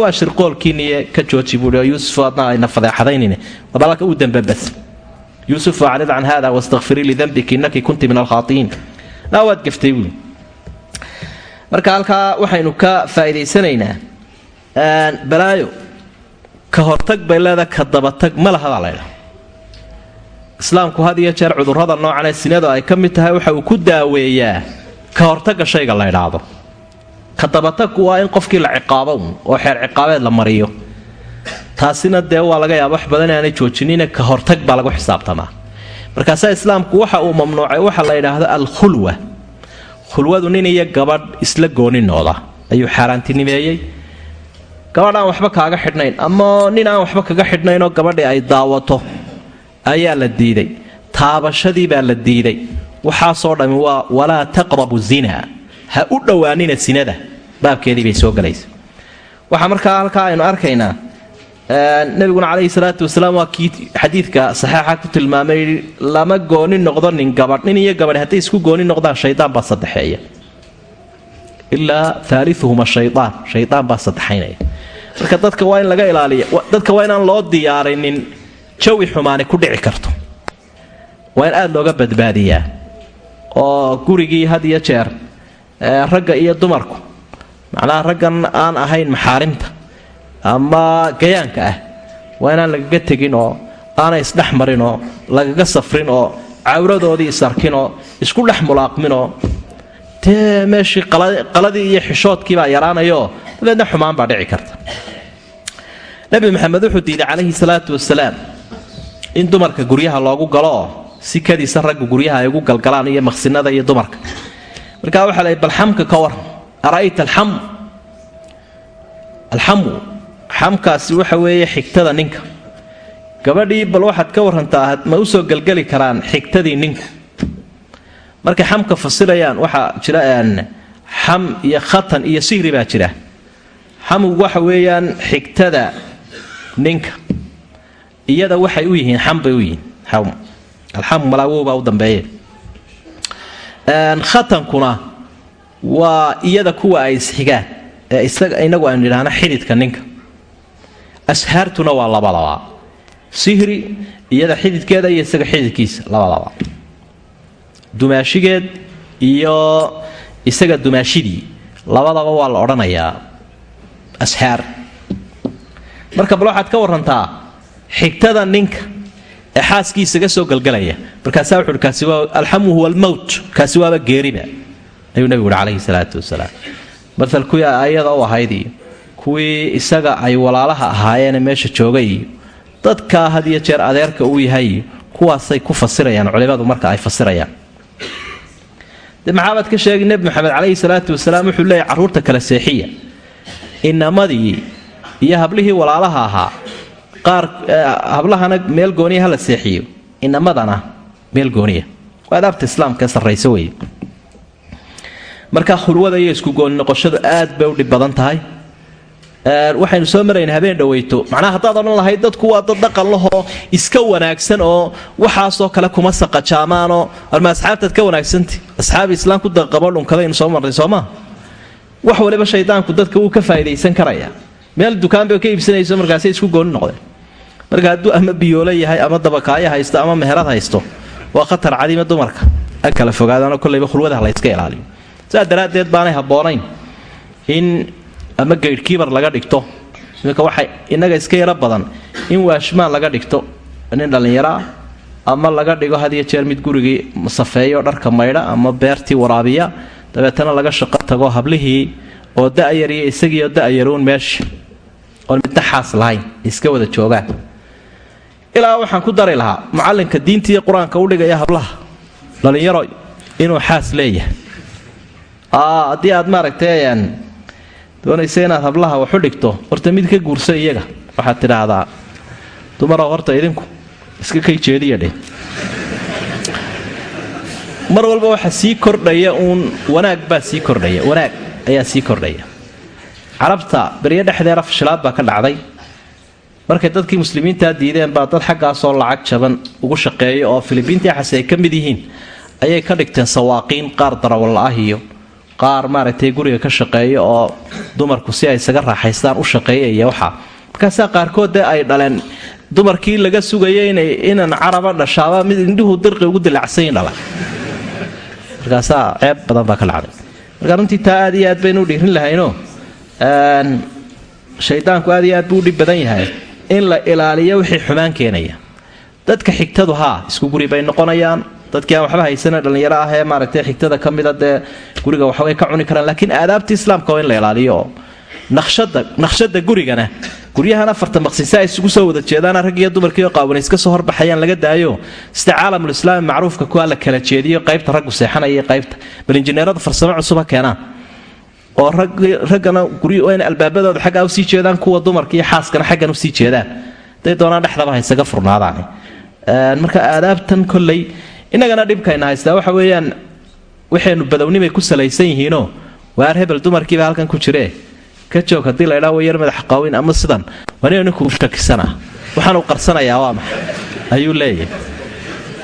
waa shirqoolkiiniyo ka jooji buui yuusuf adna ayna fadeexadaynine balka u dambebas yuusuf acrid can hada wastakfirii lidambiki inaki kunti min alkhaaiin naa waad gaftay buui marka halkaa waxaynu ka faa'iidaysanaynaa balaayo ka hortag bay leeda ka dabatag ma lahabaa laydha islaamku had iyo jeer cudurrada noocanee sinadu ay ka mid tahay waxa uu ku daaweeyaa ka hortagga shayga la ydhaahdo ka dabatagku waa in qofkii la ciqaabo oo xeer ciqaabeed la mariyo. Taasina dee waa laga yaaba wax badan aanay joojinina ka hortag baa lagu xisaabtamaa markaasaa islaamku waxa uu mamnuucay waxa la yidhaahdo alkhulwa. Khulwadu nin iyo gabadh isla gooninooda ayuu xaaraantinimeeyey. Gabadh aan waxba kaaga xidhnayn ama nin aan waxba kaga xidhnaynoo gabadhii ay daawato ayaa la diiday. Taabashadii baa la diiday. Waxaasoo dhammi waa walaa taqrabu zina. Ha u dhowaanina sinada baabkeedii bay soo galaysa. Waxaa markaa halkaa aynu arkaynaa nabiguna calayhi salaatu wasalaam waa kii xadiidka saxeixa ku tilmaamay lama gooni noqdo nin gabadh. Nin iyo gabadh hadday isku gooni noqdaan shaydaan baa saddexeeya. Ilaa aaliuhuma shayaan shayaan baa saddexaynaya marka dadka waa in laga ilaaliya dadka waa inaan loo diyaarinin jawi xumaani ku dhici karto. Waa in aada looga badbaadiyaa oo gurigii had iyo jeer ragga iyo dumarku. Macnaha raggan aan ahayn maxaarimta ama gayaanka ah waa inaan lagaga tegin oo aanay isdhex marin oo lagaga safrin oo cawradoodii isarkin oo isku dhex mulaaqminoo dee meeshii qaladii iyo xishoodkiibaa yaraanayooo dabeedna xumaan baa dhici karta. Nebi maxamed wuxuu diiday calayhi salaatu wasalaam in dumarka guryaha loogu galo si kadiisa ragga guryaha ay ugu galgalaan iyo maqsinada iyo dumarka. Markaa waxaa la bal xamka ka waran ara'ayta alxam? Alxamu xamkaasi waxa weeye xigtada ninka. Gabadhii bal waxaad ka warantaa ma u soo gelgeli karaan xigtadii ninku markay xamka fasirayaan waxaa jira xam iyo khatan iyo sihri baa jira. Xamgu waxa weeyaan xigtada ninka. Iyada waxay u yihiin xam bay u yihiin. Alxamu malaawowbaa u dambeeye khatankuna waa iyada kuwa ay isxigaan ee inagu aynu idhaahna xididka ninka ashaartuna waa labalaba sihri iyada xididkeeda iyo isaga xididkiisa labalaba dumaashigeed iyo isaga dumaashidii labadaba waa la odhanayaa. Ashaar. Marka bal waxaad ka warantaa xigtada ninka ee xaaskiisaga soo galgalaya markaasaa wuxuuhi kaasi waa alxamu huwa almowt kaasi waaba geeriba ayuu nebigu uhi calayhi salaatu wasalaam. Maal kuwii ayada u ahayd iyo kuwii isaga ay walaalaha ahaayeene meesha joogay. Iyo dadkaa had iyo jeer adeerka uu yahay kuwaasay ku fasirayaan culimadu marka ay fasirayaan. De maxaabaad ka sheegi nebi maxamed calayhi salaatu wasalaam wuxuu leeyahy carruurta kale seexiya. Inamadii iyo hablihii walaalaha ahaa qaar hablahana meel gooniya hala seexiyo. Inamadana meel gooniya. Waa adaabta islaamka sarraysa wey marka khulwada iyo isku gooni noqoshadu aad bay u dhib badan tahay waxaynu soo marayna habeen dhaweyto. Macnaha haddaad odhan lahayd dadku waa dad dhaqan lahoo iska wanaagsan oo waxaasoo kale kuma saqajaamaanoo arma asxaabtaad ka wanaagsanti. Asxaabi islaamku daqabo dhunkadaynu soo marnay soomaa wax waliba shaydaanku dadka wuu ka faa'idaysan karayaa meel dukaan bay ka iibsanayso markaasay isku gooni noqdeen. Marka hadduu ama biyoolo yahay ama dabakaayo haysto ama meherad haysto waa khatar cadiima dumarka. Kala fogaadaanoo kollayba khulwadaha layska ilaaliyo. Sidaa daraaddeed baanay habboonayn in ama gaydhkiibar laga dhigto. Iminka waxay innaga iska yaro badan in waashmaan laga dhigto nin dhallinyaro ah ama laga dhigo had jeer mid gurigii safeeyo dharka maydha ama beertii waraabiya dabeetana laga shaqo tago hablihii oo da'yar iyo isagiioo da'yaruun meesha oon midna xaas lahayn iska wada joogaan. Ilaa waxaan ku dari lahaa mucallinka diinta iyo qur'aanka u dhigaya hablaha dhallinyaro inuu xaas leeyahay. Haddii aad maaragtay doonaysa inaad hablaha waxu dhigto horta mid ka guursa iyaga. Waxaad tidhaahdaa dumarow horta idinku iska kay jeediyadhe mar walba waxa sii kordhaya uun wanaag baa sii kordhaya wanaag ayaa sii kordhaya. Carabta beryo dhexdeeda fashilaad baa ka dhacday. Markay dadkii muslimiintaa diideen baa dad xaggaasoo lacag jaban ugu shaqeeya oo filibiintii xase ay ka mid yihiin ayay ka dhigteen sawaaqiin qaar darawalla ah iyo qaar maaragtay guriga ka shaqeeya oo dumarku si ay isaga raaxaystaan u shaqeeya iyo waxaa markaasaa qaarkood dee ay dhaleen dumarkii laga sugaya inay inan caraba dhashaaba mid indhuhu dirqi ugu dilacsayin dhala. Markaasaa ceeb badan baa ka dhacday marka runtii taa aad iyo aad baynu dhiirin lahayno shaydaanku aad iyo aad buu u dhib badan yahay. In la ilaaliyo wixii xumaan keenaya. Dadka xigtadu haa isku guri bay noqonayaan dadkii aan waxba haysana dhallinyaro ah ee maaragtay xigtada ka mida dee guriga waxbay ka cuni karaan laakiin aadaabta islaamka waa in la ilaaliyo. Naqshada naqshada gurigana guryahan afarta maqsisa ay isugu soo wada jeedaan rag iyo dumarkiioo qaawan iska soo horbaxayaan laga daayo. Sida caalamulislaami macruufka kuwa la kala jeediyo qaybta raggu seexanaya qaybta bal injineerada farsamo cusub ha keenaan. Oo raggana guryn albaabadooda xaggaa u sii jeedaan kuwa dumarka iyo xaaskana xaggan u sii jeedaan. Haday doonaan dhexdaba haysaga furnaadaan marka aadaabtan kolley innagana dhibkayna haystaa waxa weeyaan waxaynu badownibay ku salaysan yihiinoo waar hebel dumarkiiba halkan ku jiree. Ka joog haddii laydhaa wayar madax qaawin ama sidan. Wanina ninkuu shakisana. Waxaanuu qarsanayaa waa maxay? Ayuu leeyahay.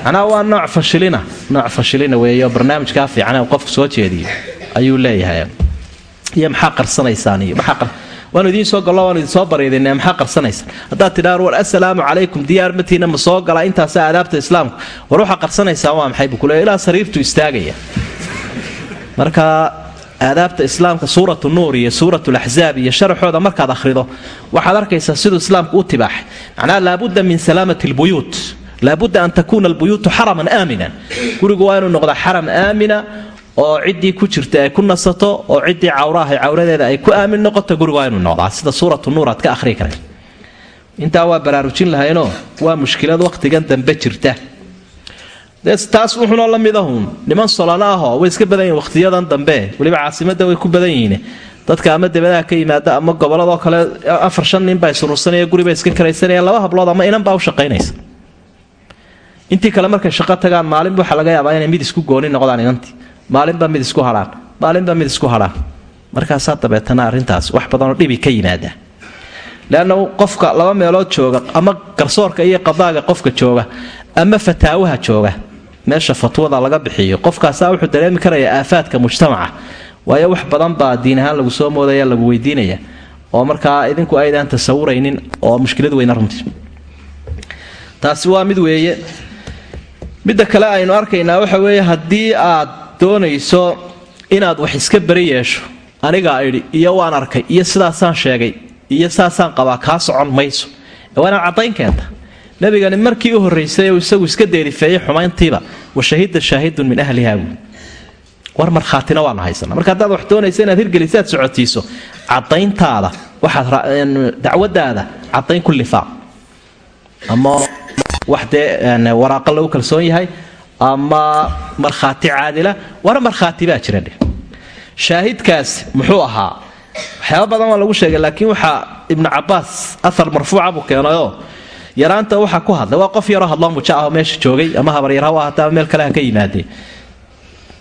Macnaha waa nooc fashilina. Nooc fashilina weeyo barnaamijkaa fiican ee qofku soo jeediyo. Ayuu leeyahay. Iyo maxaa qarsanaysaan iyo maxaa waanu idiin soo gallo waanu idin soo bariidine maxaa qarsanaysaan haddaad tidhaan war assalaamu calaykum diyaar matiina ma soo galaa intaasa aadaabta islaamka war waxaa qarsanaysaan waa maxay buu kuleeya ilaa sariirtu istaagaya. Marka aadaabta islaamka suuratu nuur iyo suuratu laxzaab iyo sharaxooda markaad akhrido waxaad arkaysaa siduu islaamku u tibaaxay. Macnaha laabudda min salaamati lbuyuut laabudda an takuuna albuyuutu xaraman aaminan. Gurigu waa inuu noqdaa xaram aamina oo ciddii ku jirta ay ku nasato oo ciddii cawraahay cawradeeda ay ku aamin noqoto gurigu waa inuu noqdaa sida suuratu nuur aad ka akhrii kara intaa waa baraarujin lahaynoo waa mushkilad wakhtigan dambe jirta. Taas wuxunoo la midahun niman solano ahoo way iska badan yihiin wakhtiyadan dambe. Weliba caasimada way ku badan yihiin. Dadka ama debadaha ka yimaada ama goboladoo kale afar shan nin baa isuruursanaya guribay iska karaysanaya laba hablood ama inan baa u shaqaynaysa. Intii kale markay shaqo tagaan maalinba waxaa laga yaabaa inay mid isku gooni noqdaan inantii maalinba mid isku hadhaan maalinba mid isku hadhaan markaasaa dabeetana arrintaas wax badanoo dhibi ka yimaada leanna qofka laba meelood jooga ama garsoorka iyo qadaaga qofka jooga ama fataawaha jooga meesha fatwada laga bixiyo qofkaasaa wuxuu dareemi karaya aafaadka mujtamaca. Waayo wax badan baa diin ahaan lagu soo moodaya lagu weydiinaya oo markaa idinku aydaan tasawuraynin oo mushkilad weyna runtii. Taasi waa mid weeye. Midda kale aynu arkaynaa waxa weeye haddii aad doonayso inaad wax iska beri yeesho. Anigaa idhi iyo waan arkay iyo sidaasaan sheegay iyo saasaan qabaa kaa socon mayso. Waa caddayn keenta. Nabigani markii u horraysay uu isagu iska deerifeeyey xumayntiiba wa shaahidun min ahliha buui war markhaatina waanu haysana marka haddaad wax doonaysa inaad hirgelisaad socotiiso cadayntaada waxaad dacwadaada cadayn ku lifaaq. Ama wax dee waraaqa lagu kalsoon yahay ama markhaati caadila war markhaati baa jira dheh shaahidkaas muxuu ahaa waxyaaba badan waa lagu sheegay laakiin waxaa ibnu cabaas ahar marfuuca buu keenayoo yaraanta waxa ku hadlay waa qof yaroo hadloo muja ahoo meesha joogay ama habaryar ha ahata ama meel kale ha ka yimaadee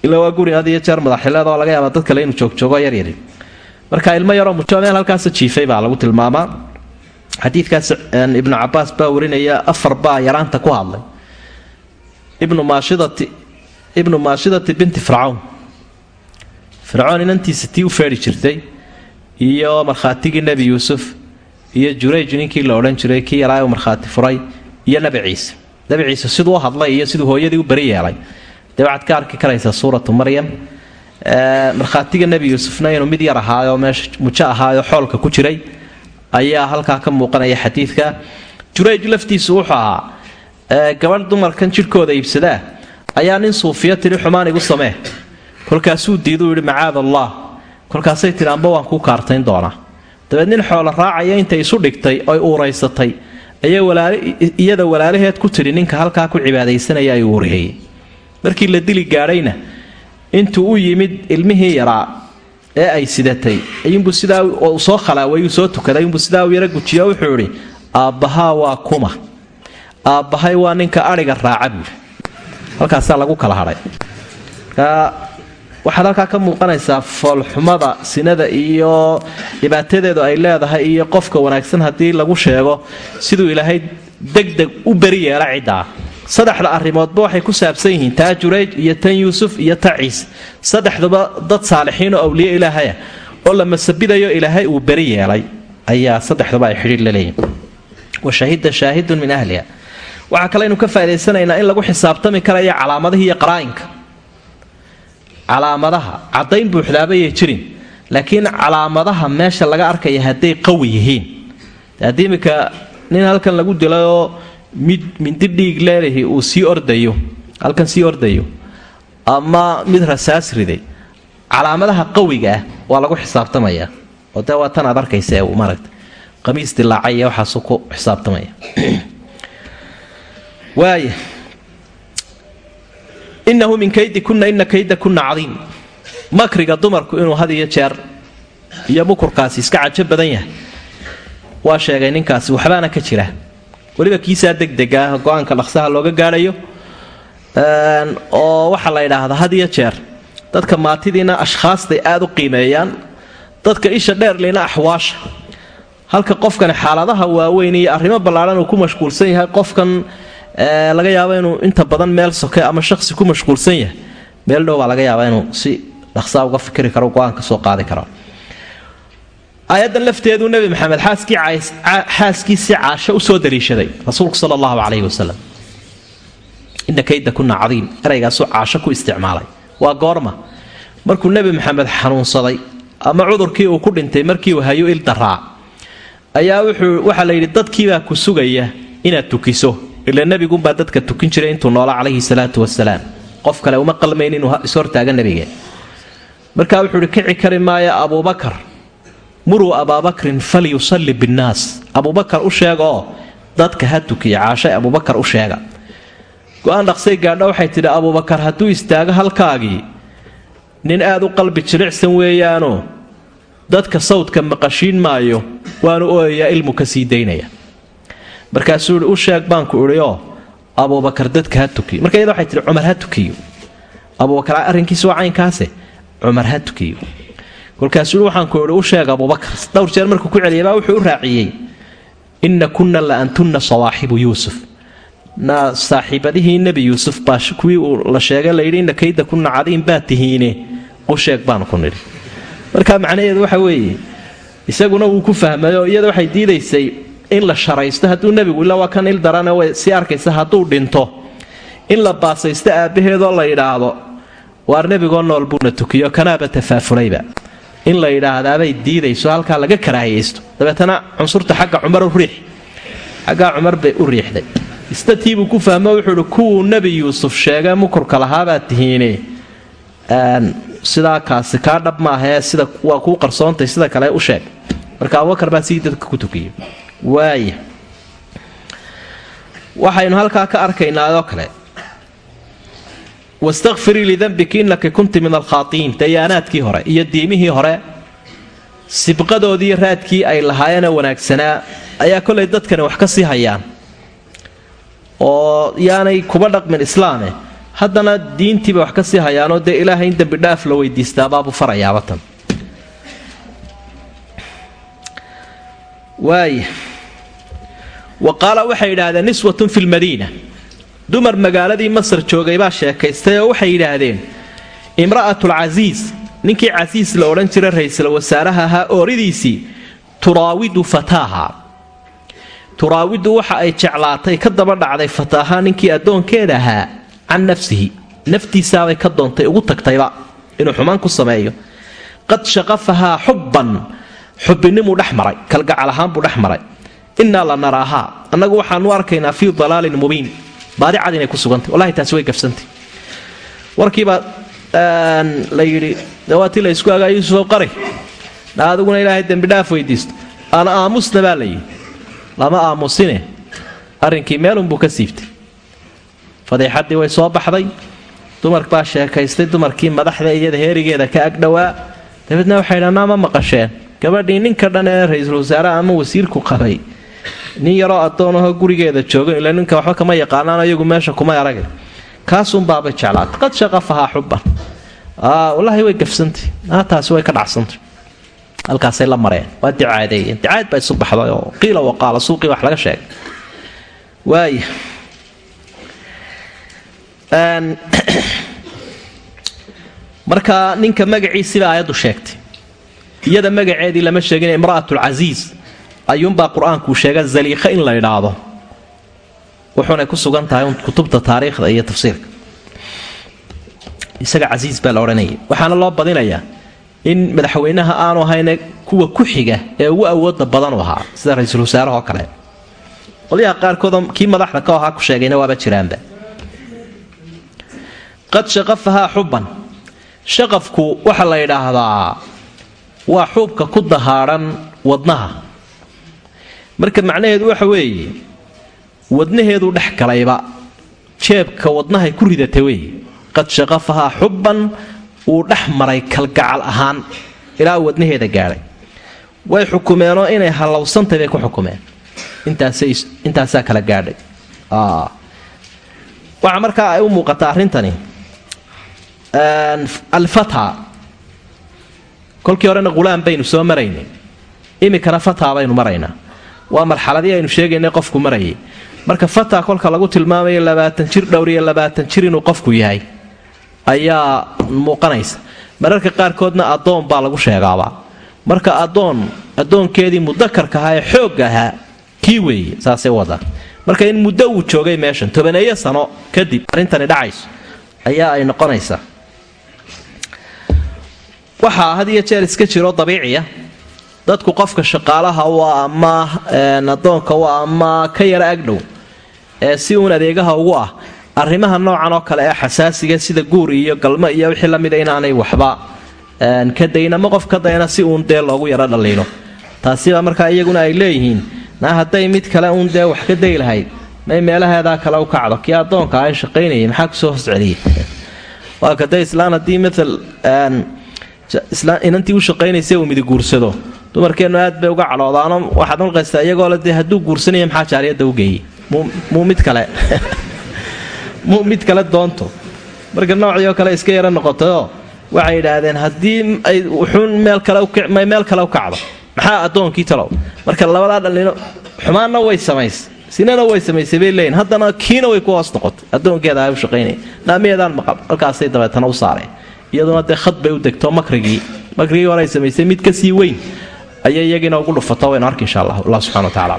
ila waa guri had jeer madaxileed oo laga yaaba dad kale inuu joogjoogo yaryari marka ilmo yaroo mujo meel halkaasa jiifay baa lagu tilmaamaa. Xadiidkaas ibnu cabaas baa warinaya afar baa yaraanta ku hadlay ibnu maashidati ibnu maashidati binti fircawn. Fircoon inantiisa tii u feedhi jirtay iyo markhaatigii nebi yuusuf iyo jurayj ninkii la odhan jiray kii yaraa u markhaati furay iyo nebi ciise. Nebi ciise siduu u hadlay iyo siduu hooyadii u beri yeelay. Dee ka arki karaysaa suuratu maryam. Markhaatiga nebi yuusufna inuu mid yar ahaayoo meesha mujo ahaayoo xoolka ku jiray ayaa halkaa ka muuqanaya xadiidka. Jurayj laftiisu wuxuu ahaa gabadh dumarkan jidhkooda iibsadaa ayaa nin suufiya tidhi xumaan igu samee. Kolkaasuu diiduu yidhi macaad allah kolkaasay tidhi amba waan kuu kaartayn doonaa. Dabeed nin xoolo raacaya intay isu dhigtay oy uuraysatay iyada walaalaheed ku tidhi ninka halkaa ku cibaadaysanaya ay uuriyey markii la dili gaadhayna intuu u yimid ilmihii yaraa ee ay sidatay ayuunbuu sidaa soo khalaawayuu soo tukaday ayuunbuu sidaa u yara gujiyo wuxuu idhi aabbahaa waa kuma aabbahay waa ninka adhiga raaca buuri halkaasaa lagu kala markaa waxaad halkaa ka muuqanaysaa foolxumada sinada iyo dhibaatadeedu ay leedahay iyo qofka wanaagsan haddii lagu sheego siduu ilaahay degdeg u beri yeela ciddaa. Saddexda arrimoodba waxay ku saabsan yihiin taa jurayj iyo tan yuusuf iyo ta ciise saddexduba dad saalixiin oo awliye ilaahaya oo la masabidayo ilaahay uu beri yeelay ayaa saddexduba ay xidhiir la leeyihiin wa shahida shaahidun min ahliha waxaa kale aynu ka faa'idaysanaynaa in lagu xisaabtami karayo calaamadihii iyo qaraa'inka. Calaamadaha caddayn buuxdaabayay jirin laakiin calaamadaha meesha laga arkaya hadday qawi yihiin. Haddii iminka nin halkan lagu dilayoo mindi dhiig leelahi uu sii ordayo halkan sii ordayo ama mid rasaas riday calaamadaha qawiga ah waa lagu xisaabtamaya. Oo dee waa tan aad arkaysa ee maaragta qamiis dilaacay iyo waxaasuu ku xisaabtamaya waaya inahu min kaydi kunna ina kayda kunna cadiim. Makriga dumarku inuu had iyo jeer iyo mukurkaasi iska cajo badan yahay. Waa sheegay ninkaasi waxbaana ka jira. Weliba kiisaa degdega ah go'aanka dhaqsaha looga gaadhayo waxaa la yidhaahdaa had jeer dadka maatidiina ashkhaastay aada u qiimeeyaan dadka isha dheerlina axwaasha halka qofkani xaaladaha waaweyn iyo arrimo ballaadhan uu ku mashquulsan yahay qofkan laga yaabo inuu inta badan meel soke ama shaqsi ku mashquulsan yahay. Meel dhow baa laga yaabaa inuu si dhaqsaa uga fikri karo go'aan ka soo qaadi karo. Aayadan lafteedu nebi maxamed xaaskiisii caasho u soo daliishaday rasuulku sal allahu calayhi wasalam ina kayda kuna cadiim eraygaasuu caasho ku isticmaalay. Waa goorma. Markuu nebi maxamed xanuunsaday ama cudurkii uu ku dhintay markii uu hayo il ayaa waxaa la yidhi dadkiibaa ku sugaya inaad tukiso ila nebiguunbaa dadka tukin jiray intuu noola calayhi salaatu wasalaam qof kale uma qalmayn inuu ishortaaga nebige markaa wuxuu ihi kici kari maaya abuubakar. Muruu abaabakrin falyusalli binnaas. Abuubakar u sheega oo dadka ha tukiya caashay abuubakar u sheega. Go'aan dhaqsay gaadha waxay tidhi abuubakar hadduu istaago halkaagii nin aad u qalbi jilicsan weeyaanoo dadka sawdka maqashiin maayo waanu ooyayaa ilmu ka sii daynaya markaasuu ihi u sheeg baanku idhioo abuubakar dadka ha tukiyo. Marka iyada waxay tihi cumar ha tukiyo. Abuubakar arrinkiisa waa caynkaase. Cumar ha tukiyo. Kolkaasuu waxaanku idhi u sheeg abuubakar. Dhowr jeer markuu ku celiyay baa wuxuu u raaciyey inna kunna la antunna sawaaxibu yuusuf. Saaxiibadihii nebi yuusuf baa kuwii uu la sheegay layidhi inna kayda kunna cadiim baa tihiine. U sheeg baanu ku nidhi. Marka macnaheedu waxa weeye isaguna wuu ku fahmayoo iyada waxay diidaysay in la sharaysto hadduu nebigu ila waa kan il darane way sii arkaysa hadduu dhinto in la baasaysto aabbaheedoo la yidhaahdo waar nebigoo nool buuna tukiyo kanaaba tafaafulayba. In la yidhaahdaabay diidayso halkaa laga karaahiyaysto dabeetana cunsurta xagga cumar u riix xaggaa cumar bay u riixday. Istatiibuu ku fahmo wuxuu ihi kuwuu nebi yuusuf sheegay mukurka lahaabaad tihiine. Sidaa kaasi kaa dhab maahee sida waa kuu qarsoontay sida kale u sheeg. Marka abubakar baa sidii dadka ku tukiyey waaya waxaynu halkaa ka arkaynaa oo kale. Wastakfirii lidambiki innaki kunti min alkhaatiin. Dayaanaadkii hore iyo diimihii hore sibqadoodii raadkii ay lahaayeenee wanaagsanaa ayaa kolay dadkani wax ka sii hayaan. Oo yaanay kuba dhaqmin islaame. Haddana diintiiba wax ka sii hayaanoo dee ilaahay in dembi dhaaf la weydiistaabaabuu farayaaba tan waaya wa qaala waxay yidhaahdeen niswatun fi lmadiina dumar magaaladii masar joogay baa sheekaystay oo waxay yidhaahdeen imra'atulcasiis ninkii casiis la odhan jiray ra'iisul wasaaraha ahaa ooridiisii turaawidu fataaha. Turaawidu waxa ay jeclaatay ka daba dhacday fataaha ninkii addoonkeeda ahaa can nafsihi. Naftiisaabay ka doontay ugu tagtayba inuu xumaan ku sameeyo. Qad shaqafahaa xubban xubbinimuu dhex maray kalgacal ahaan buu dhex maray. Innaa la naraahaa. Annagu waxaanu arkaynaa fii dalaalin mubiin. Baadi cad inay ku sugantay. Wallahi taasi way gafsantay warkiibaa la yidhi dawaatii la isku agaa yuusufow qari. Adiguna ilaahay dembidhaaf weydiisto. Ana aamusna baa la yidhi. Lama aamusine. Arrinkii meelunbuu ka siibtay. Fadiixaddii way soo baxday. Dumar baa sheekaystay. Dumarkii madaxda iyada heerigeeda ka agdhowaa dabeedna waxay dhanaa ma maqasheen gabadhii ninka dhan ee ra'iisul wasaaraha ama wasiirku qabay nin yaroo addoonahoo gurigeeda jooga ila ninka waxba kama yaqaanaan ayagu meesha kuma aragay kaasunbaabay jeclaatay. Qad shaqafahaa xubban. Wallaahi way gafsantay taasi way ka dhacsantay halkaasay la mareen. Waa dicaadeeyeen dicaad baa isu baxday oo qiila waqaala suuqii wax laga sheegay. Waaya marka ninka magaciisiba aayaddu sheegtay iyada magaceedii lama sheegin imra'atulcasiis ayuunbaa qur'aankuu sheega zaliikha in la idhaahdo wuxuunay ku sugan tahay kutubta taariikhda iyo tafsiirka. Isaga casiis baa la odhanaya waxaana loo badinayaa in madaxweynaha aanu ahayne kuwa ku xiga ee ugu awooda badan u ahaa sida ra'iisul wasaarahoo kale. Qolyaha qaarkoodoo kii madaxda ka ahaa ku sheegayna waaba jiraanba. Qad shaqafahaa xubban. Shaqafku waxa la yidhaahdaa waa xuubka ku dahaadhan wadnaha. Marka macnaheedu waxa weeye wadnaheedu dhex galayba jeebka wadnahay ku ridata weeye. Qad shaqafahaa xubban wuu dhex maray kalgacal ahaan ilaa wadnaheeda gaadhay way xukumeenoo inay hallowsantay bay ku xukumeen. Intaasaa kala gaadhay. Waxaa markaa ay u muuqataa arrintani. Alfata kolkii horena qulaam baynu soo maraynay. Iminkana fata baynu maraynaa waa marxaladii aynu sheegaynay qofku marayay. Marka fata kolka lagu tilmaamayo labaatan jir dhowr iyo labaatan jir inuu qofku yahay ayaa muuqanaysa. Mararka qaarkoodna addoon baa lagu sheegaabaa. Marka addoon addoonkeedii mudakarka ahaa ee xoog ahaa kii weeye saasay wadaa marka in muddo uu joogay meeshan tobaneeyo sano kadib arrintani dhacayso ayaa ay noqonaysaa waxaa had iyo jeer iska jiro dabiiciya. Dadku qofka shaqaalaha ah ama addoonka u ah ama ka yara agdhow ee si uun adeegaha ugu ah. Arrimaha noocan oo kale ee xasaasiga sida guur iyo galmo iyo wixii la mida inaanay waxba ka dayn ama qof ka dayna si uun dee loogu yaro dhaliilo. Taasibaa markaa iyaguna ay leeyihiin na hadday mid kale uun dee wax ka day lahayd may meelaheedaa kale u kacdo. Kii addoonka ah shaqaynayay maxaa ku soo hoos waa islaan haddii maal inantii u shaqaynaysa uu midiguursado dumarkeennu aad bay uga cadhoodaano waxaad malqaysaa iyagoo le dee hadduu guursanaya maxaa jaariyadda u geeyey muu mid kale. Muu mid kale doonto. Marka noocii oo kale iska yaro noqotayoo waxay yidhaahdeen haddii ay wuxuun meel kalemay meel kale u kacdo. Maxaa addoonkii talow? Marka labadaa dhalino xumaanna way samaysay sinana way samaysay bay leeyiin haddana kiina way ku hoos noqotay. Addoonkeeda u shaqaynaya naamiyaedaan maqal halkaasay dabeetana u saareen iyaduna dee khad bay u degto makrigii. Makrigii hore ay samaysay mid ka sii weyn. Ayay iyagiina ugu dhufato waynu arki insha allah allah subxana wa tacala